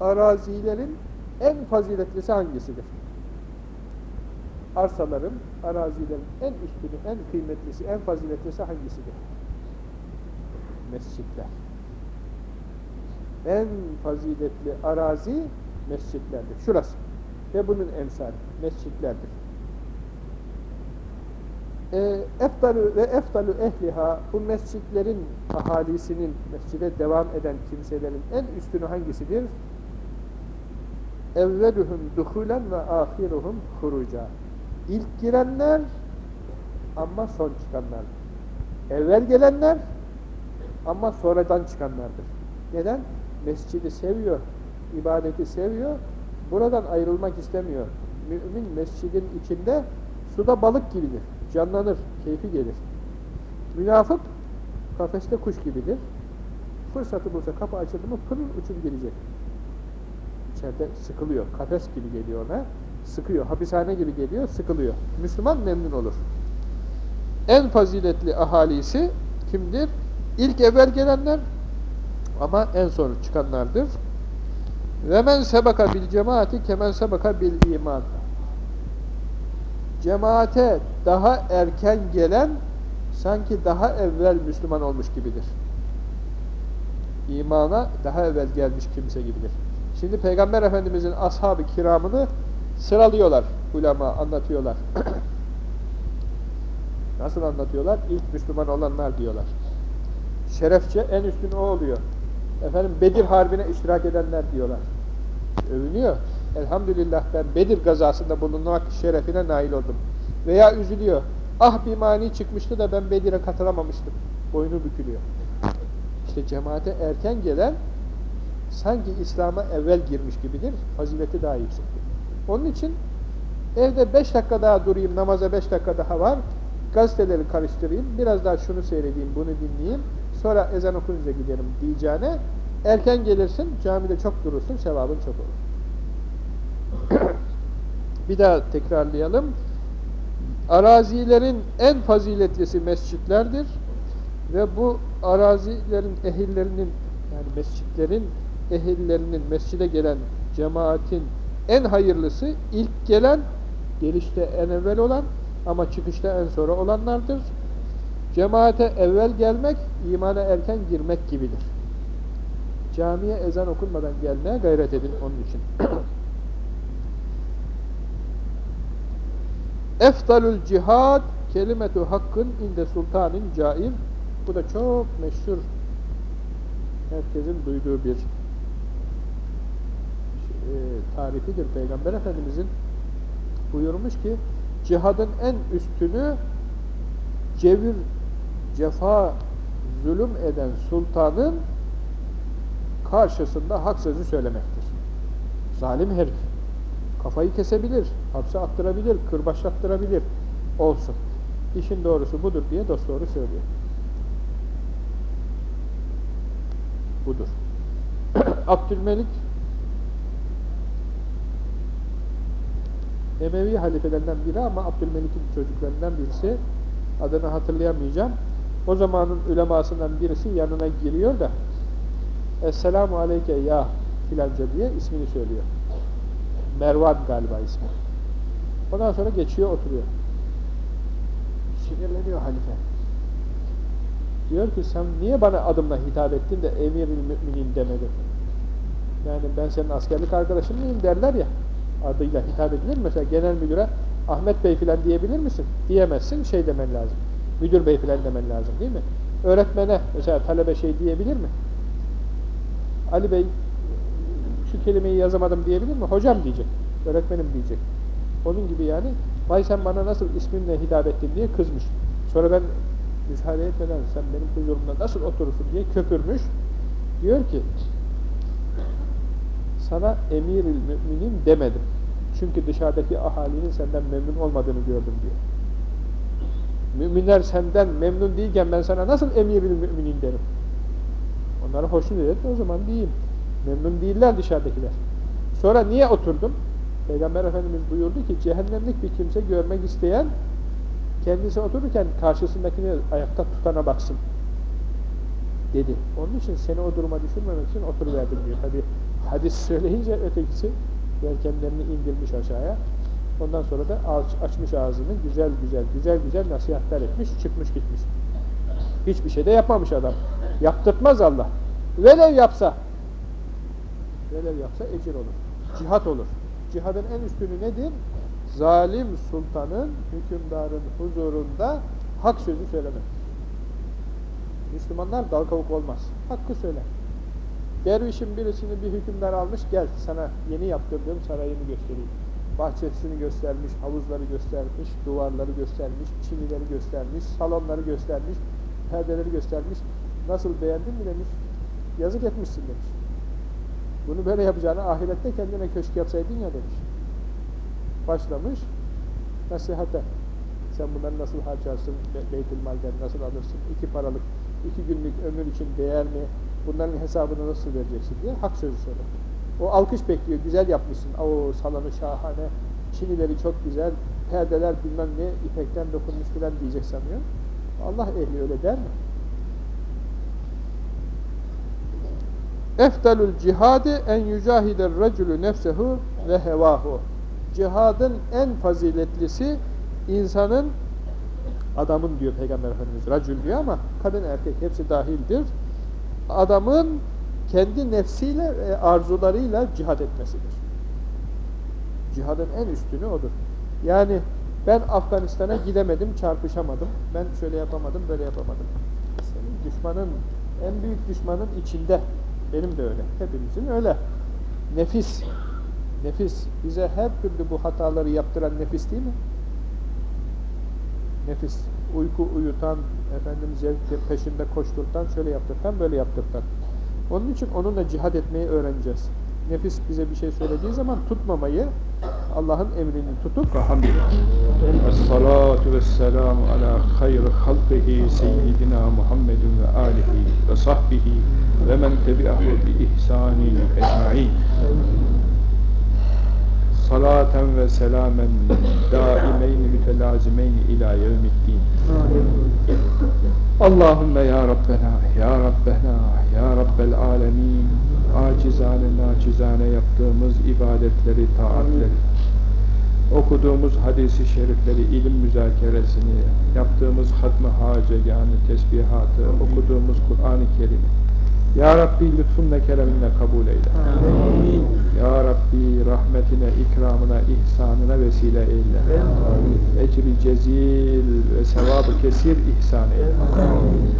A: arazilerin en faziletlisi hangisidir? Arsaların, arazilerin en üstünü, en kıymetlisi, en faziletlisi hangisidir? Mescitler. En faziletli arazi mescitlerdir. Şurası. Ve bunun emsali mescitlerdir. E, eftalu ve eftalu ehliha bu mescitlerin ahalisinin mescide devam eden kimselerin en üstünü hangisidir? Evveluhum duhulen ve ahiruhum huruca. İlk girenler ama son çıkanlar. Evvel gelenler Ama sonradan çıkanlardır. Neden? Mescidi seviyor, ibadeti seviyor, buradan ayrılmak istemiyor. Mümin mescidin içinde suda balık gibidir, canlanır, keyfi gelir. Münafık kafeste kuş gibidir. Fırsatı bulsa kapı açıldı mı pırıl uçup girecek. İçeride sıkılıyor, kafes gibi geliyor ona, sıkıyor, hapishane gibi geliyor, sıkılıyor. Müslüman memnun olur. En faziletli ahalisi kimdir? İlk evvel gelenler ama en son çıkanlardır. Ve men sebeka bil cemaati kemen sebeka bil iman. Cemaate daha erken gelen sanki daha evvel Müslüman olmuş gibidir. İmana daha evvel gelmiş kimse gibidir. Şimdi Peygamber Efendimizin ashab-ı kiramını sıralıyorlar ulema, anlatıyorlar. Nasıl anlatıyorlar? İlk Müslüman olanlar diyorlar. Şerefçe en üstün o oluyor. Efendim Bedir Harbi'ne iştirak edenler diyorlar. Övünüyor. Elhamdülillah ben Bedir gazasında bulunmak şerefine nail oldum. Veya üzülüyor. Ah bir mani çıkmıştı da ben Bedir'e katılamamıştım. Boynu bükülüyor. İşte cemaate erken gelen sanki İslam'a evvel girmiş gibidir. Fazileti daha yüksektir. Onun için evde beş dakika daha durayım, namaza beş dakika daha var. Gazeteleri karıştırayım, biraz daha şunu seyredeyim, bunu dinleyeyim. Sonra ezan okununca giderim diyeceğine erken gelirsin, camide çok durursun, sevabın çok olur. Bir daha tekrarlayalım. Arazilerin en faziletlisi mescitlerdir ve bu arazilerin ehillerinin yani mescitlerin ehillerinin mescide gelen cemaatin en hayırlısı ilk gelen gelişte en evvel olan ama çıkışta en sonra olanlardır. Cemaate evvel gelmek imana erken girmek gibidir. Camiye ezan okunmadan gelmeye gayret edin onun için. Eftalül cihad kelimetu hakkın inde sultanın cair. Bu da çok meşhur herkesin duyduğu bir tarifidir Peygamber Efendimizin buyurmuş ki cihadın en üstünü cevir, cefa, zulüm eden sultanın karşısında hak sözü söylemektir. Zalim herif. Kafayı kesebilir, hapse attırabilir, kırbaçlattırabilir. Olsun. İşin doğrusu budur diye dosdoğru söylüyor. Budur. Abdülmelik Emevi halifelerinden biri ama Abdülmelik'in çocuklarından birisi adını hatırlayamayacağım. O zamanın ulemasından birisi yanına giriyor da Esselamu aleyke ya filanca diye ismini söylüyor. Mervan galiba ismi. Ondan sonra geçiyor oturuyor. Sinirleniyor halife. Diyor ki sen niye bana adımla hitap ettin de emir müminin demedin? Yani ben senin askerlik arkadaşın mıyım derler ya adıyla hitap edilir? Mesela genel müdüre Ahmet Bey filan diyebilir misin? Diyemezsin, şey demen lazım. Müdür Bey filan demen lazım değil mi? Öğretmene mesela talebe şey diyebilir mi? Ali Bey şu kelimeyi yazamadım diyebilir mi? Hocam diyecek. Öğretmenim diyecek. Onun gibi yani vay sen bana nasıl ismimle hitap ettin diye kızmış. Sonra ben müsaade etmeden sen benim huzurumda nasıl oturursun diye köpürmüş. Diyor ki sana emiril müminin demedim. Çünkü dışarıdaki ahalinin senden memnun olmadığını gördüm diyor. Müminler senden memnun değilken ben sana nasıl emiril müminin derim? Onlara hoşnut ederim o zaman diyeyim. Memnun değiller dışarıdakiler. Sonra niye oturdum? Peygamber Efendimiz buyurdu ki cehennemlik bir kimse görmek isteyen kendisi otururken karşısındakini ayakta tutana baksın dedi. Onun için seni o duruma düşürmemek için oturuverdim diyor. Tabi hadis söyleyince ötekisi yelkenlerini indirmiş aşağıya. Ondan sonra da açmış ağzını güzel güzel güzel güzel nasihatler etmiş, çıkmış gitmiş. Hiçbir şey de yapmamış adam. Yaptırtmaz Allah. Velev yapsa velev yapsa ecir olur. Cihat olur. Cihadın en üstünü nedir? Zalim sultanın, hükümdarın huzurunda hak sözü söylemek. Müslümanlar dal kavuk olmaz. Hakkı söyler. Dervişin birisini bir hükümdar almış, gel sana yeni yaptırdığım sarayını göstereyim. Bahçesini göstermiş, havuzları göstermiş, duvarları göstermiş, çinileri göstermiş, salonları göstermiş, perdeleri göstermiş. Nasıl beğendin mi demiş. Yazık etmişsin demiş. Bunu böyle yapacağını ahirette kendine köşk yapsaydın ya demiş. Başlamış nasihate. Sen bunları nasıl harcarsın, beytülmalden nasıl alırsın, iki paralık, iki günlük ömür için değer mi, bunların hesabını nasıl vereceksin diye hak sözü soruyor. O alkış bekliyor, güzel yapmışsın, o salonu şahane, çinileri çok güzel, perdeler bilmem ne, ipekten dokunmuş filan diyecek sanıyor. Allah ehli öyle der mi? Eftalul cihadi en yücahider racülü nefsehu ve hevahu. Cihadın en faziletlisi insanın adamın diyor Peygamber Efendimiz racül diyor ama kadın erkek hepsi dahildir. Adamın kendi nefsiyle ve arzularıyla cihad etmesidir. Cihadın en üstünü odur. Yani ben Afganistan'a gidemedim, çarpışamadım. Ben şöyle yapamadım, böyle yapamadım. Senin düşmanın, en büyük düşmanın içinde. Benim de öyle. Hepimizin öyle. Nefis. Nefis. Bize her türlü bu hataları yaptıran nefis değil mi? Nefis. Uyku uyutan, efendim zevk peşinde koşturtan, şöyle yaptırtan, böyle yaptırtan. Onun için onunla cihad etmeyi öğreneceğiz. Nefis bize bir şey söylediği zaman tutmamayı, Allah'ın emrini tutup Es-salatu vesselamu ala hayr halqihi seyyidina Muhammedin ve alihi ve sahbihi ve men tebi'ahu bi ihsani ecma'in salaten ve selamen daimeyn mütelazimeyn ila yevmiddin. Allahümme ya Rabbena, ya Rabbena, ya Rabbel alemin. Acizane naçizane yaptığımız ibadetleri, taatleri okuduğumuz hadisi şerifleri, ilim müzakeresini, yaptığımız hatmı haceganı, tesbihatı, okuduğumuz Kur'an-ı Kerim'i Ya Rabbi lütfunla kereminle kabul eyle. Amin. Ya Rabbi rahmetine, ikramına, ihsanına vesile eyle. Ecri cezil ve sevabı kesir ihsan eyle.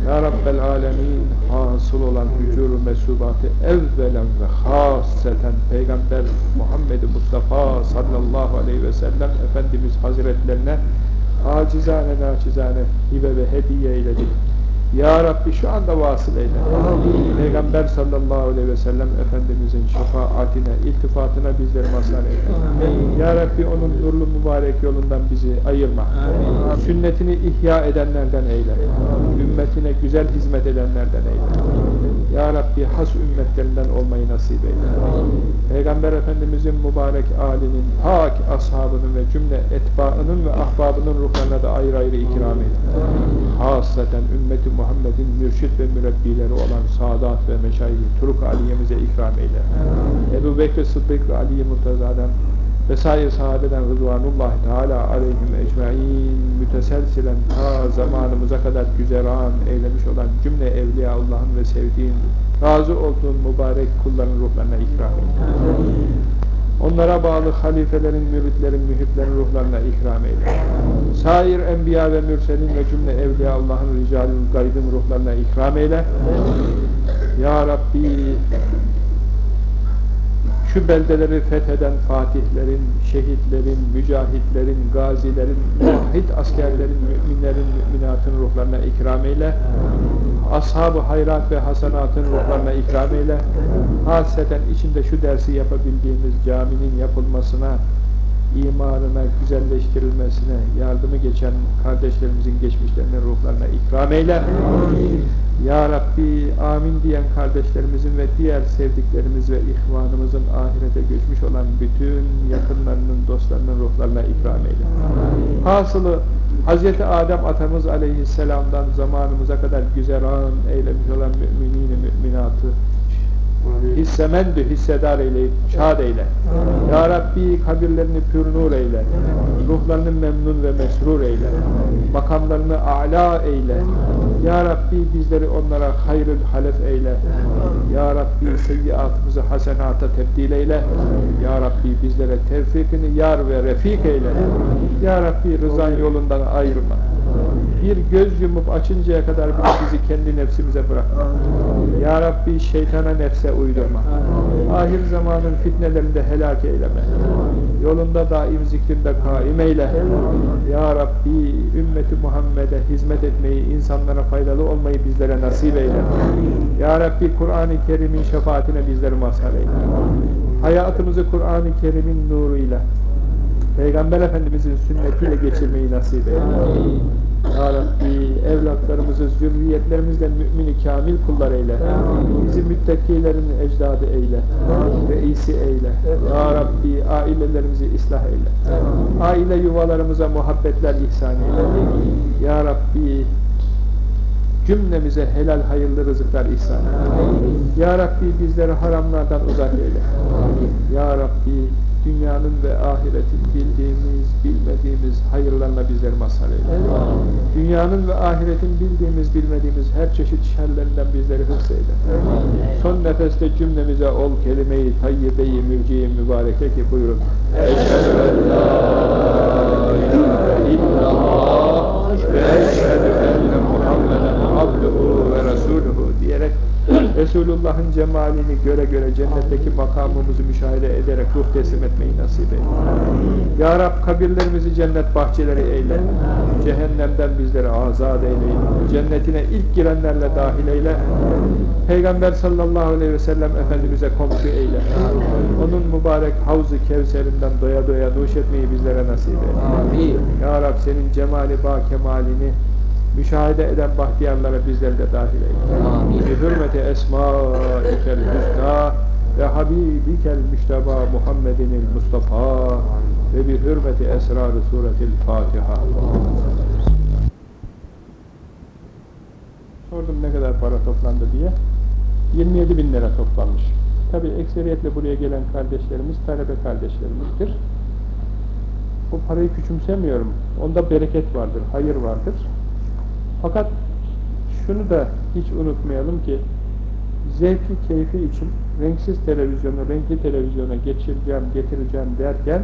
A: Ya Rabbel alemin hasıl olan hücur-u mesubatı evvelen ve hasseten Peygamber Muhammed Mustafa sallallahu aleyhi ve sellem Efendimiz Hazretlerine acizane naçizane hibe ve hediye eyledik. Ya Rabbi şu anda vasıl eyle. Peygamber sallallahu aleyhi ve sellem Efendimizin şefaatine, iltifatına bizleri mazhar eyle. Ya Rabbi onun nurlu mübarek yolundan bizi ayırma. Sünnetini ihya edenlerden eyle. Ümmetine güzel hizmet edenlerden eyle. Ya Rabbi has ümmetlerinden olmayı nasip eyle. Peygamber Efendimizin mübarek alinin, pak ashabının ve cümle etbaının ve ahbabının ruhlarına da ayrı ayrı ikram eyle. Hasaten ümmeti Muhammed'in mürşit ve mürebbileri olan Sadat ve Meşayih Turuk Aliye'mize ikram eyle. Ebu Bekir Sıddık ve Ali-i Murtaza'dan vesaire sahabeden Rıdvanullahi Teala aleyhim ecmain müteselsilen ta zamanımıza kadar güzeran eylemiş olan cümle Evliyaullah'ın ve sevdiğin, razı olduğun mübarek kulların ruhlarına ikram eyle. Onlara bağlı halifelerin, müritlerin, mühitlerin ruhlarına ikram eyle. Sair enbiya ve mürselin ve cümle evliya Allah'ın ricalül gaybın ruhlarına ikram eyle. Ya Rabbi şu beldeleri fetheden fatihlerin, şehitlerin, mücahitlerin, gazilerin, muvahhid askerlerin, müminlerin, müminatın ruhlarına ikram eyle. Ashab-ı hayrat ve hasanatın ruhlarına ikram eyle. Hasreten içinde şu dersi yapabildiğimiz caminin yapılmasına, imarına, güzelleştirilmesine yardımı geçen kardeşlerimizin geçmişlerinin ruhlarına ikram eyle. Amin. Ya Rabbi amin diyen kardeşlerimizin ve diğer sevdiklerimiz ve ihvanımızın ahirete göçmüş olan bütün yakınlarının, dostlarının ruhlarına ikram eyle. Amin. Hasılı Hz. Adem atamız aleyhisselamdan zamanımıza kadar güzeran eylemiş olan müminin müminatı hissemendü hissedar eyle, şad eyle. Ya Rabbi kabirlerini pür eyle. Ruhlarını memnun ve mesrur eyle. Makamlarını a'la eyle. Ya Rabbi bizleri onlara hayrül halef eyle. Ya Rabbi seyyiatımızı hasenata tebdil eyle. Ya Rabbi bizlere tevfikini yar ve refik eyle. Ya Rabbi rızan yolundan ayırma. Bir göz yumup açıncaya kadar bile bizi kendi nefsimize bırakma. Ya Rabbi şeytana nefse uydurma. Ahir zamanın fitnelerinde helak eyleme. Yolunda daim zikrinde kaim eyle. Ya Rabbi ümmeti Muhammed'e hizmet etmeyi, insanlara faydalı olmayı bizlere nasip eyle. Ya Rabbi Kur'an-ı Kerim'in şefaatine bizleri mazhar eyle. Hayatımızı Kur'an-ı Kerim'in nuruyla, Peygamber Efendimizin sünnetiyle geçirmeyi nasip eyle. Ya Rabbi evlatlarımızı zürriyetlerimizle mümin kamil kullar eyle. Bizi müttakilerin ecdadı eyle. Reisi eyle. Ya Rabbi ailelerimizi ıslah eyle. Aile yuvalarımıza muhabbetler ihsan eyle. Ya Rabbi cümlemize helal hayırlı rızıklar ihsan eyle. Ya Rabbi bizleri haramlardan uzak eyle. Ya Rabbi dünyanın ve ahiretin bildiğimiz, bilmediğimiz hayırlarla bizleri mazhar eyle. Dünyanın ve ahiretin bildiğimiz, bilmediğimiz her çeşit şerlerinden bizleri hıfz eyle. Son nefeste cümlemize ol kelime-i tayyibe-i mübareke ki buyurun. Eşhedü en la ilahe illallah ve eşhedü abduhu ve resuluhu diyerek Resulullah'ın cemalini göre göre cennetteki makamımızı müşahede ederek ruh teslim etmeyi nasip eyle. Ya Rab kabirlerimizi cennet bahçeleri eyle. Cehennemden bizleri azat eyle. Cennetine ilk girenlerle dahil eyle. Peygamber sallallahu aleyhi ve sellem Efendimiz'e komşu eyle. Onun mübarek havzu kevserinden doya doya nuş etmeyi bizlere nasip eyle. Ya Rab senin cemali ba kemalini müşahede eden bahtiyarlara bizleri de dahil eyle. Bi hürmeti esmâikel hüsnâ ve habibikel müştebâ Muhammedinil Mustafa ve bi hürmeti esrarı suretil Fatiha. Sordum ne kadar para toplandı diye. 27 bin lira toplanmış. Tabi ekseriyetle buraya gelen kardeşlerimiz talebe kardeşlerimizdir. Bu parayı küçümsemiyorum. Onda bereket vardır, hayır vardır. Fakat şunu da hiç unutmayalım ki zevki, keyfi için renksiz televizyonu, renkli televizyona geçireceğim, getireceğim derken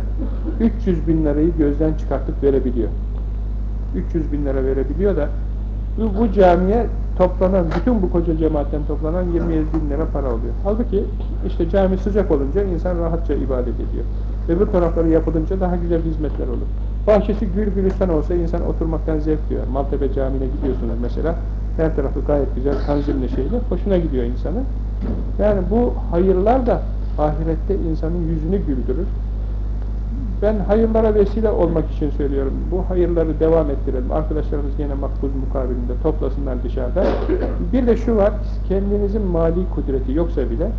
A: 300 bin lirayı gözden çıkartıp verebiliyor. 300 bin lira verebiliyor da bu, bu camiye toplanan, bütün bu koca cemaatten toplanan 27 bin lira para oluyor. Halbuki işte cami sıcak olunca insan rahatça ibadet ediyor. Öbür tarafları yapılınca daha güzel hizmetler olur. Bahçesi gül gülistan olsa insan oturmaktan zevk duyar. Maltepe Camii'ne gidiyorsunuz mesela. Her tarafı gayet güzel, tanzimli şeyler. Hoşuna gidiyor insanın. Yani bu hayırlar da ahirette insanın yüzünü güldürür. Ben hayırlara vesile olmak için söylüyorum. Bu hayırları devam ettirelim. Arkadaşlarımız yine makbuz mukabilinde toplasınlar dışarıda. Bir de şu var, kendinizin mali kudreti yoksa bile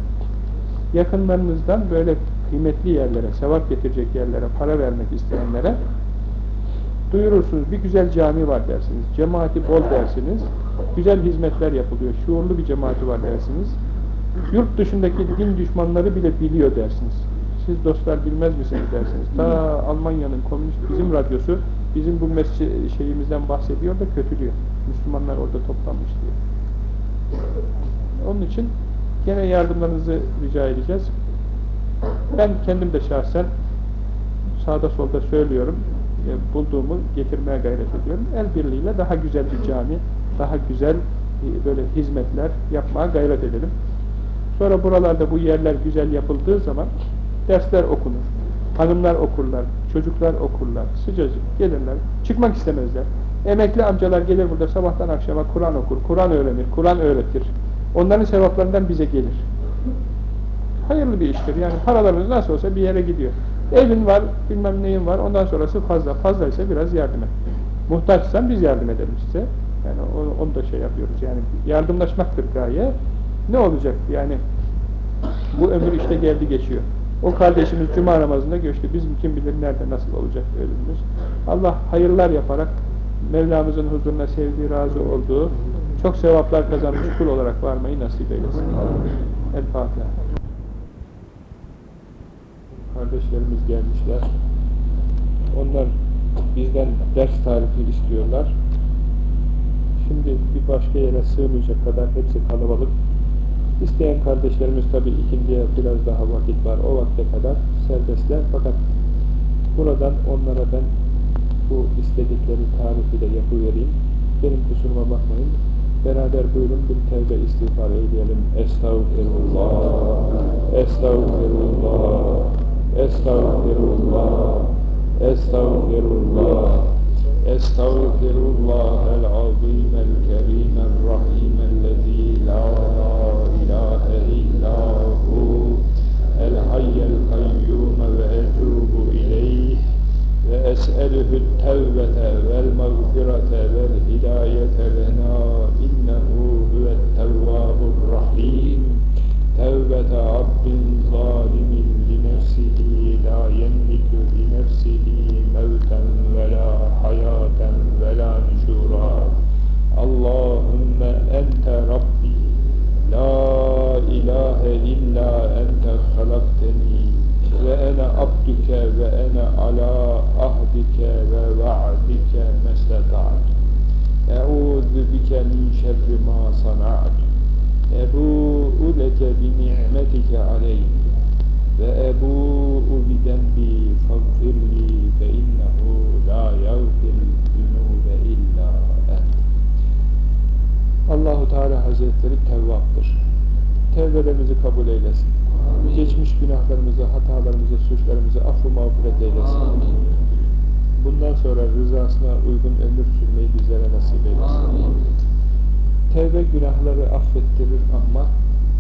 A: yakınlarınızdan böyle kıymetli yerlere, sevap getirecek yerlere, para vermek isteyenlere duyurursunuz. Bir güzel cami var dersiniz. Cemaati bol dersiniz. Güzel hizmetler yapılıyor. Şuurlu bir cemaati var dersiniz. Yurt dışındaki din düşmanları bile biliyor dersiniz. Siz dostlar bilmez misiniz dersiniz. Ta Almanya'nın komünist bizim radyosu bizim bu şeyimizden bahsediyor da kötülüyor. Müslümanlar orada toplanmış diye. Onun için gene yardımlarınızı rica edeceğiz. Ben kendim de şahsen sağda solda söylüyorum. E, bulduğumu getirmeye gayret ediyorum. El birliğiyle daha güzel bir cami, daha güzel e, böyle hizmetler yapmaya gayret edelim. Sonra buralarda bu yerler güzel yapıldığı zaman dersler okunur. Hanımlar okurlar, çocuklar okurlar, sıcacık gelirler, çıkmak istemezler. Emekli amcalar gelir burada sabahtan akşama Kur'an okur, Kur'an öğrenir, Kur'an öğretir. Onların sevaplarından bize gelir. Hayırlı bir iştir. Yani paralarınız nasıl olsa bir yere gidiyor. Evin var, bilmem neyin var, ondan sonrası fazla. Fazla ise biraz yardım et. Muhtaçsan biz yardım edelim size. Yani onu, onu da şey yapıyoruz. Yani yardımlaşmaktır gaye. Ne olacak yani? Bu ömür işte geldi geçiyor. O kardeşimiz cuma namazında göçtü. Bizim kim bilir nerede nasıl olacak ölümümüz. Allah hayırlar yaparak Mevlamızın huzuruna sevdiği, razı olduğu çok sevaplar kazanmış kul olarak varmayı nasip eylesin. El Fatiha. Kardeşlerimiz gelmişler. Onlar bizden ders tarifi istiyorlar. Şimdi bir başka yere sığmayacak kadar hepsi kalabalık. İsteyen kardeşlerimiz tabii ikindiye biraz daha vakit var. O vakte kadar serbestler. Fakat buradan onlara ben bu istedikleri tarifi de yapıvereyim. Benim kusuruma bakmayın. Beraber buyurun bir tevbe istiğfar eyleyelim. Estağfirullah, estağfirullah, استغفر الله استغفر الله استغفر الله العظيم الكريم الرحيم الذي لا إله إلا هو الحي القيوم وأتوب إليه وأسأله التوبة والمغفرة والهداية لنا إنه هو التواب الرحيم. Tevbete abdin zalimin li nefsihi la yemliku li nefsihi mevten ve la hayaten ve la nüşura Allahümme ente Rabbi la ilahe illa ente halakteni ve ene abdüke ve ene ala ahdike ve va'dike mesletat. Eûzü bike min şerri ma sana'at. Ebu'u leke bi ni'metike aleyhi ve ebu'u bi dembi fagfirli fe innehu la yagfir zünube illa ent. Allahu Teala Hazretleri tevvaptır. Tevbelerimizi kabul eylesin. Amin. Geçmiş günahlarımızı, hatalarımızı, suçlarımızı affı mağfiret eylesin. Amin. Bundan sonra rızasına uygun ömür sürmeyi bizlere nasip eylesin. Amin. Tevbe günahları affettirir ama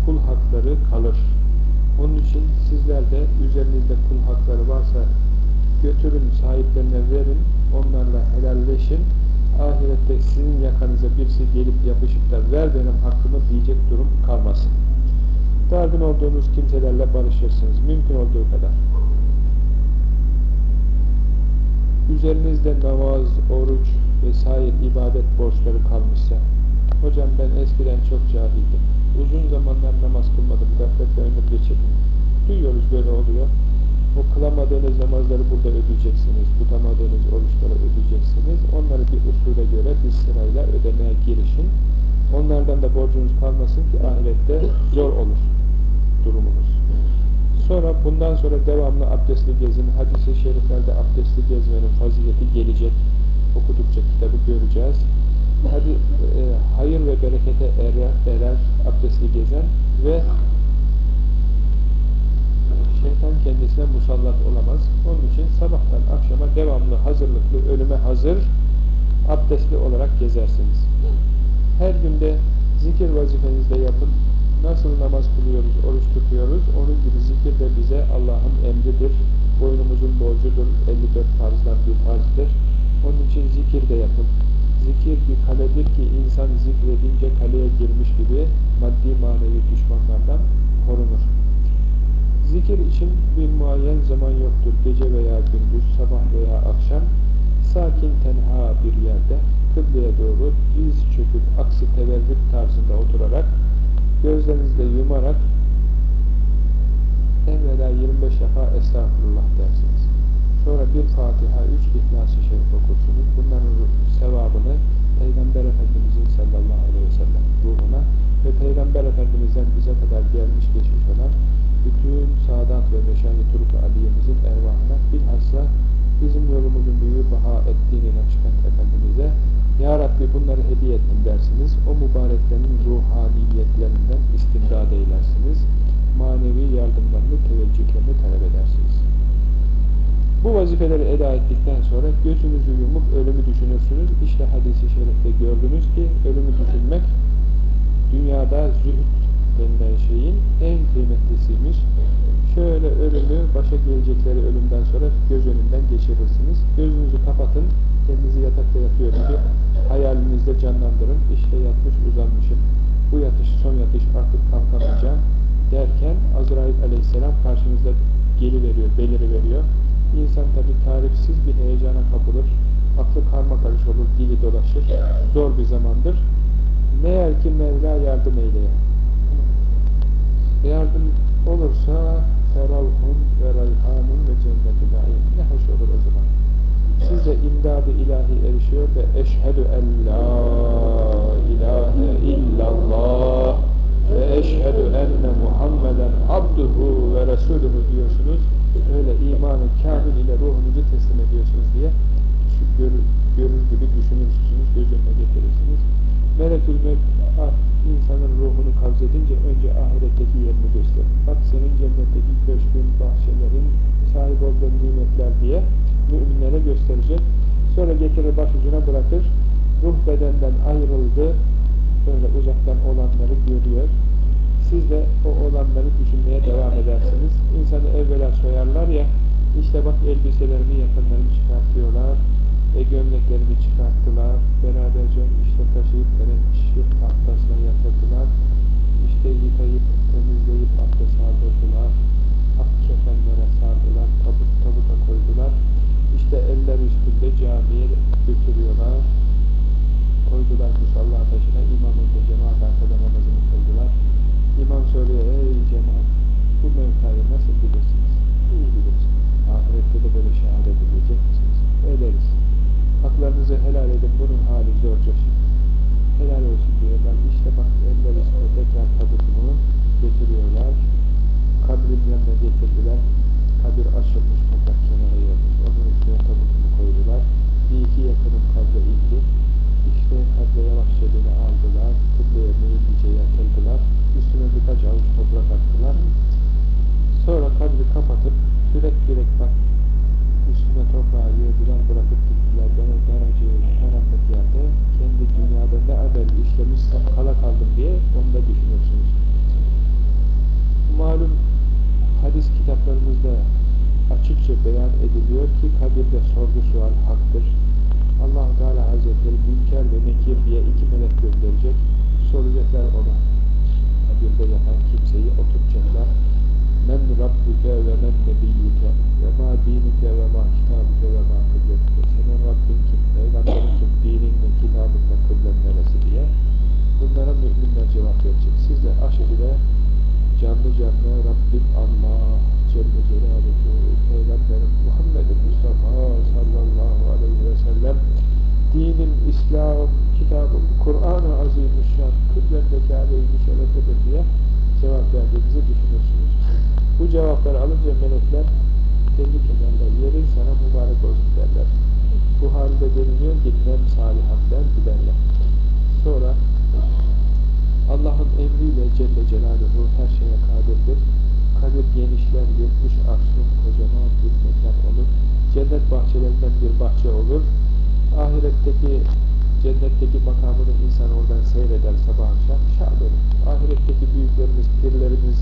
A: kul hakları kalır. Onun için sizler de üzerinizde kul hakları varsa götürün sahiplerine verin, onlarla helalleşin. Ahirette sizin yakanıza birisi gelip yapışıp da ver benim hakkımı diyecek durum kalmasın. Dargın olduğunuz kimselerle barışırsınız. Mümkün olduğu kadar. Üzerinizde namaz, oruç vesaire ibadet borçları kalmışsa hocam ben eskiden çok cahildim. Uzun zamanlar namaz kılmadım. Gafletle ömür geçirdim. Duyuyoruz böyle oluyor. O kılamadığınız namazları burada ödeyeceksiniz. Tutamadığınız oruçları ödeyeceksiniz. Onları bir usule göre bir sırayla ödemeye girişin. Onlardan da borcunuz kalmasın ki ahirette zor olur durumunuz. Sonra bundan sonra devamlı abdestli gezin. Hadis-i şeriflerde abdestli gezmenin fazileti gelecek. Okudukça kitabı göreceğiz. Hadi e, hayır ve berekete erer, erer abdestli gezen ve şeytan kendisine musallat olamaz. Onun için sabahtan akşama devamlı hazırlıklı, ölüme hazır, abdestli olarak gezersiniz. Her günde zikir vazifenizde yapın. Nasıl namaz kılıyoruz, oruç tutuyoruz, onun gibi zikir de bize Allah'ın emridir. Boynumuzun borcudur, 54 farzdan bir farzdır. Onun için zikir de yapın. Zikir bir kaledir ki insan zikredince kaleye girmiş gibi maddi manevi düşmanlardan korunur. Zikir için bir muayyen zaman yoktur. Gece veya gündüz, sabah veya akşam sakin tenha bir yerde kıbleye doğru diz çöküp aksi teverrük tarzında oturarak gözlerinizi de yumarak evvela 25 defa estağfurullah dersiniz. Sonra bir Fatiha, üç İhlas-ı Şerif okursunuz. Bunların sevabını Peygamber Efendimizin sallallahu aleyhi ve sellem ruhuna ve Peygamber Efendimiz'den bize kadar gelmiş geçmiş olan bütün Sadat ve Meşani Turuk Aliye'mizin ervahına bilhassa bizim yolumuzun büyüğü Baha Ettiğini Nakşibend Efendimiz'e Ya Rabbi bunları hediye ettim dersiniz. O mübareklerin ruhaniyetlerinden istimdad eylersiniz. Manevi yardımlarını, teveccühlerini talep edersiniz. Bu vazifeleri eda ettikten sonra gözünüzü yumup ölümü düşünürsünüz. İşte hadisi şerifte gördünüz ki ölümü düşünmek dünyada zühd denilen şeyin en kıymetlisiymiş. Şöyle ölümü, başa gelecekleri ölümden sonra göz önünden geçirirsiniz. Gözünüzü kapatın, kendinizi yatakta yatıyor gibi hayalinizde canlandırın. İşte yatmış uzanmışım, bu yatış son yatış artık kalkamayacağım derken Azrail aleyhisselam karşınızda geliveriyor, beliriveriyor. İnsan tabi tarifsiz bir heyecana kapılır, aklı karma karış olur, dili dolaşır, zor bir zamandır. Meğer ki Mevla yardım eyleye. Yardım olursa feravhun ve rayhanun ve cennet-i Ne hoş olur o zaman. Size imdad-ı ilahi erişiyor ve eşhedü en la ilahe illallah ve eşhedü enne Muhammeden abduhu ve resuluhu diyorsunuz. Öyle imanı kamil ile ruhunuzu teslim ediyorsunuz diye görür, görür gibi düşünürsünüz, göz önüne getirirsiniz. Melekül Mevt ah, insanın ruhunu kabzedince önce ahiretteki yerini gösterir. Bak senin cennetteki köşkün, bahçelerin, sahip olduğun nimetler diye müminlere gösterecek. Sonra getirir başucuna bırakır. Ruh bedenden ayrıldı. Böyle uzaktan olanları görüyor. Siz de o olanları düşünmeye devam edersiniz. İnsanı evvela soyarlar ya, işte bak elbiselerini yakınlarını çıkartıyorlar, e gömleklerini çıkarttılar, beraberce işte taşıyıp şık tahtasına yatırdılar, işte yıkayıp, temizleyip abdest aldırdılar, ak kefenlere sardılar, tabut tabuta koydular, işte eller üstünde camiye götürüyorlar, koydular musalla taşına, imamın cemaat arkada namazını kıldılar. İmam soruyor, ey cemaat, bu mevkayı nasıl bilirsiniz? İyi bilirsiniz. Ahirette de böyle şehadet edecek misiniz? Ederiz. Haklarınızı helal edin, bunun hali zorca şimdi. Helal olsun diyorlar. İşte bak eller üstünde tekrar tabutunu götürüyorlar. Kabrin yanına getirdiler. Kabir açılmış, toprak kenara yatmış. Onun üstüne tabutunu koydular. Bir iki yakının kabre indi. İşte kabre yavaşça beni aldılar. Kıbleye meyillice yatırdılar. Üstüne birkaç avuç toprak attılar. Sonra kabri kapatıp kürek kürek bak üstüne toprağı yığdılar bırakıp gittiler. Ben o daracı karanlık yerde kendi dünyada ne haber işlemişsem kala kaldım diye onu da düşünüyorsunuz. Malum hadis kitaplarımızda açıkça beyan ediliyor ki kabirde sorgu sual haktır. allah Teala Hazretleri Münker ve Nekir diye iki melek gönderecek. Soracaklar ona. Kabirde yatan kimseyi oturtacaklar. Men Rabbuke ve men Nebiyyike ve ma dinike ve ma kitabuke ve ma kıbletike. Senin Rabbin kim, Peygamberin kim, dinin ne, kitabın ne, kıblen neresi diye. Bunlara müminler cevap verecek. Siz de aşırı canlı canlı Rabbim Allah Celle Celaluhu Peygamberim Muhammedin Mustafa sallallahu aleyhi ve sellem dinim, İslam, kitabım, Kur'an-ı Azimüşşan, kıblem ve Kabe-i Müşerrefedir diye cevap verdiğinizi düşünürsünüz. Bu cevapları alınca melekler tebrik ederler, yerin sana mübarek olsun derler. Bu halde deniliyor ki nem salihamden giderler. Sonra Allah'ın emriyle Celle Celaluhu her şeye kadirdir. Kadir genişler, yetmiş arşın kocaman bir mekan olur. Cennet bahçelerinden bir bahçe olur. Ahiretteki, cennetteki makamını insan oradan Şad olur. Ahiretteki büyüklerimiz, pirlerimiz,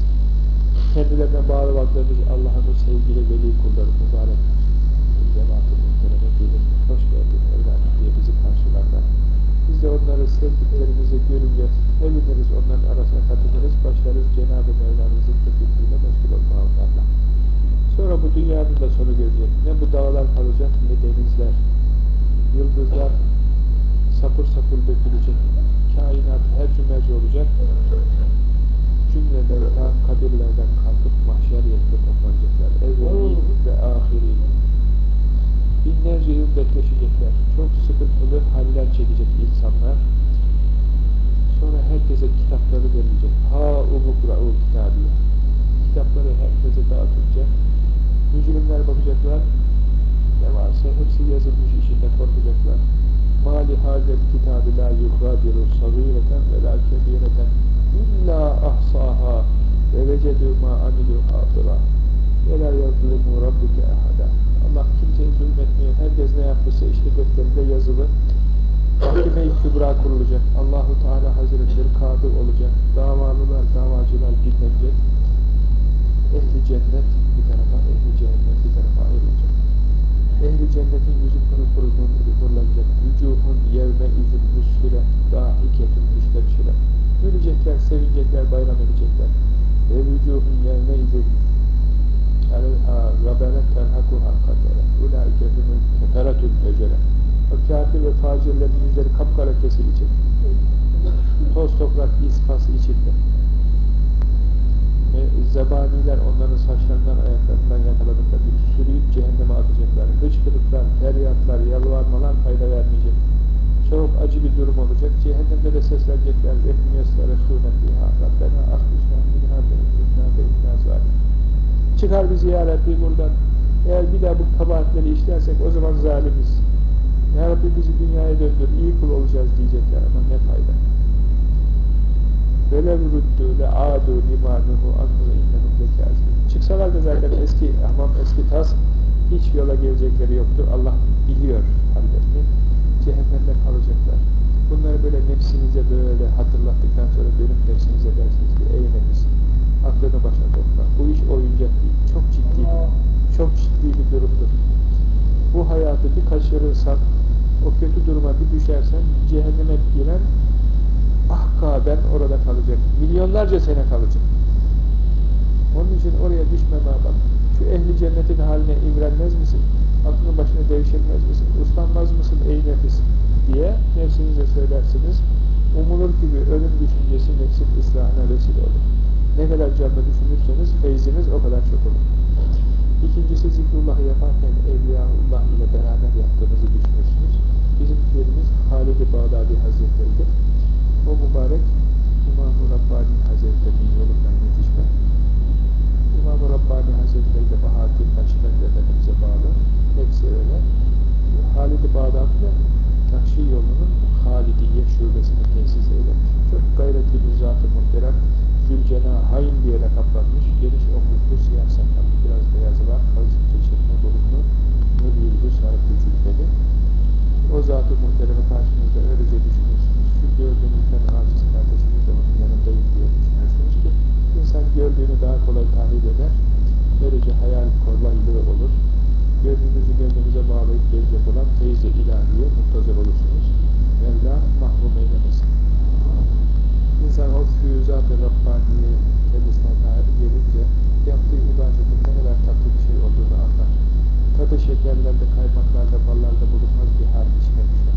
A: kendilerine bağlı vaklarımız Allah'ın sevgili veli kulları mübarek cemaat-ı muhtereme gelir. Hoş geldin evladım diye bizi karşılarlar. Biz de onları sevdiklerimizi görünce seviniriz, onların arasına katılırız, başlarız Cenab-ı Mevla'nın zikrettiğiyle meşgul olma onlarla. Sonra bu dünyanın da sonu gelecek. Ne bu dağlar kalacak ne denizler. Yıldızlar sapır sapır dökülecek. Kainat her cümerci olacak. Cümleler ta kabirlerden kalkıp mahşer yerinde toplanacaklar. Evvelin ve ahirin. Binlerce yıl bekleşecekler. Çok sıkıntılı haller çekecek insanlar. Sonra herkese kitapları verilecek. Ha umukra'u kitabı. Kitapları herkese dağıtılacak. Mücrimler bakacaklar. Ne varsa hepsi yazılmış işinde korkacaklar. Mali hazel kitabı la yughadiru sagireten ve la kebireten illa ahsaha ve vecedü ma amilu hatıra ve la yazlimu rabbuke ahada. Allah kimseye zulmetmiyor. Herkes ne yapmışsa işte defterinde yazılı. Mahkeme-i Kübra kurulacak. Allahu Teala Hazretleri kadı olacak. Davalılar, davacılar dinlenecek. Ehli cennet bir tarafa, ehli cehennem. Ehli cennetin yüzü pırıl pırıl nurlanacak. Vücuhun yevme izin müsfire, dahiketun müstebşire. Gülecekler, sevinecekler, bayram edecekler. Ve vücuhun yevme izin aleyha gabelet terhakuha katere. Ulaike humul keferetül fecere. O kafir ve facirlerin yüzleri kapkara kesilecek. Toz toprak ispas içinde. Ve zebaniler onların saçlarından, ayaklarından yakaladıkları sürüyüp cehenneme atacaklar. Hıçkırıklar, feryatlar, yalvarmalar fayda vermeyecek. Çok acı bir durum olacak. Cehennemde de seslenecekler. Vehum yeslerefûne fîhâ Rabbena ahbişnâ minhâ be'inâ be'inâ zalim. Çıkar bizi ya Rabbi buradan. Eğer bir daha bu kabahatleri işlersek o zaman zalimiz. Ya Rabbi bizi dünyaya döndür, iyi kul olacağız diyecekler ama ne fayda velev rüddü le adu limanuhu anhu innehu lekazim. Çıksalar da zaten eski ahmam, eski tas hiç yola gelecekleri yoktu. Allah biliyor hallerini. Cehennemde kalacaklar. Bunları böyle nefsinize böyle hatırlattıktan sonra dönüp nefsinize dersiniz ki ey aklını başa topla. Bu iş oyuncak değil. Çok ciddi bir, çok ciddi bir durumdur. Bu hayatı bir kaçırırsan o kötü duruma bir düşersen cehenneme giren ahkaben orada kalacak. Milyonlarca sene kalacak. Onun için oraya düşmeme bak. Şu ehli cennetin haline imrenmez misin? Aklının başına devşirmez misin? Uslanmaz mısın ey nefis? diye nefsinize söylersiniz. Umulur ki ölüm düşüncesi nefsin ıslahına vesile olur. Ne kadar canlı düşünürseniz feyziniz o kadar çok olur. İkincisi zikrullahı yaparken Evliyaullah ile beraber yaptığınızı düşünürsünüz. Bizim pirimiz Halid-i Bağdadi Hazretleri'dir. O mübarek İmam-ı Rabbani Hazretleri'nin yolundan yetişme. İmam-ı Rabbani Hazretleri de Bahattin Nakşibendi Efendimiz'e bağlı. Hepsi öyle. Halid-i Bağdadi Nakşi yolunun Halidiye şubesini tesis eylemiş. Çok gayretli bir zat-ı muhterem. Zülcena Hayn diye lakaplanmış. Geniş omuzlu, siyah sakallı, biraz beyazı var. Kazık çeşitli burunlu, nur yüzlü, sarıklı cübbeli. O zat-ı muhteremi karşınızda öylece düşünürsünüz. Gördüğünüzden aciz kardeşiniz de onun yanındayım diye düşünürsünüz ki insan gördüğünü daha kolay tahrip eder. Böylece hayal kolaylığı olur. Gönlünüzü gönlünüze bağlayıp gelecek olan teyze ilahiye muntazır olursunuz. Mevla mahrum eylemesin. İnsan o füyüzat-ı Rabbaniye kendisine gelince yaptığı ibadetin ne kadar tatlı bir şey olduğunu anlar. Tadı şekerlerde, kaymaklarda, ballarda bulunmaz bir hal içine düşer.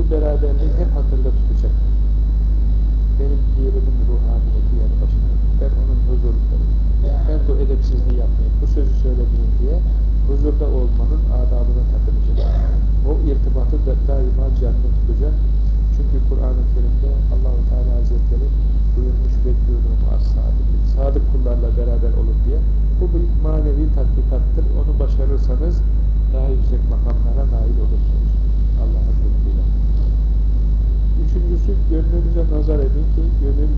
A: Bu beraberliği hep hatırda tutacak. Benim pirimin ruhaniyeti yanı başına. Ben onun huzurundayım. Ben bu edepsizliği yapmayayım, bu sözü söylemeyeyim diye huzurda olmanın adabına takılacak. O irtibatı da daima canlı tutacak. Çünkü Kur'an-ı Kerim'de allah Teala Hazretleri buyurmuş bekliyorum as-sadık. Sadık kullarla beraber olun diye. Bu bir manevi tatbikattır. Onu başarırsanız daha yüksek makamlara nail olursunuz. Allah'ın lütfuyla. Üçüncüsü gönlünüze nazar edin ki gönül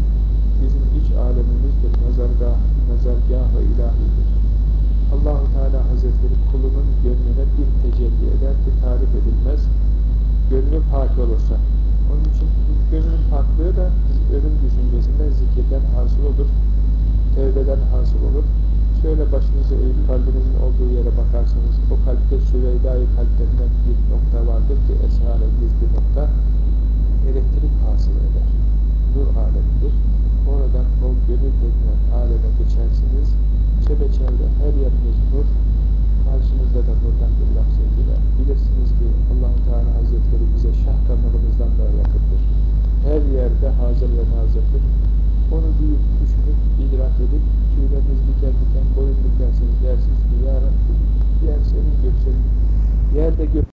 A: bizim iç alemimizdir. Nazargah, nazargah-ı ilahidir. Allahu Teala Hazretleri kulunun gönlüne bir tecelli eder ki tarif edilmez. Gönlü pak olursa. Onun için gönlün paklığı da ölüm düşüncesinden zikirden hasıl olur. Tevbeden hasıl olur. Şöyle başınızı eğip kalbinizin olduğu yere bakarsanız o kalpte Süveyda-i kalplerinden bir nokta vardır ki esrarengiz bir nokta elektrik hasıl eder. Nur alemidir. Oradan o gönül denilen aleme geçersiniz. Çepeçevre her yeriniz nur. Karşınızda da nurdan bir lafzediler. Bilirsiniz ki allah Teala Hazretleri bize şah damarımızdan daha yakındır. Her yerde hazır ve nazırdır. Onu büyük düşünüp, idrak edip, tüyleriniz diken diken, boyun bükersiniz, dersiniz ki Ya Rabbi, yer senin, gök senin. Yerde gök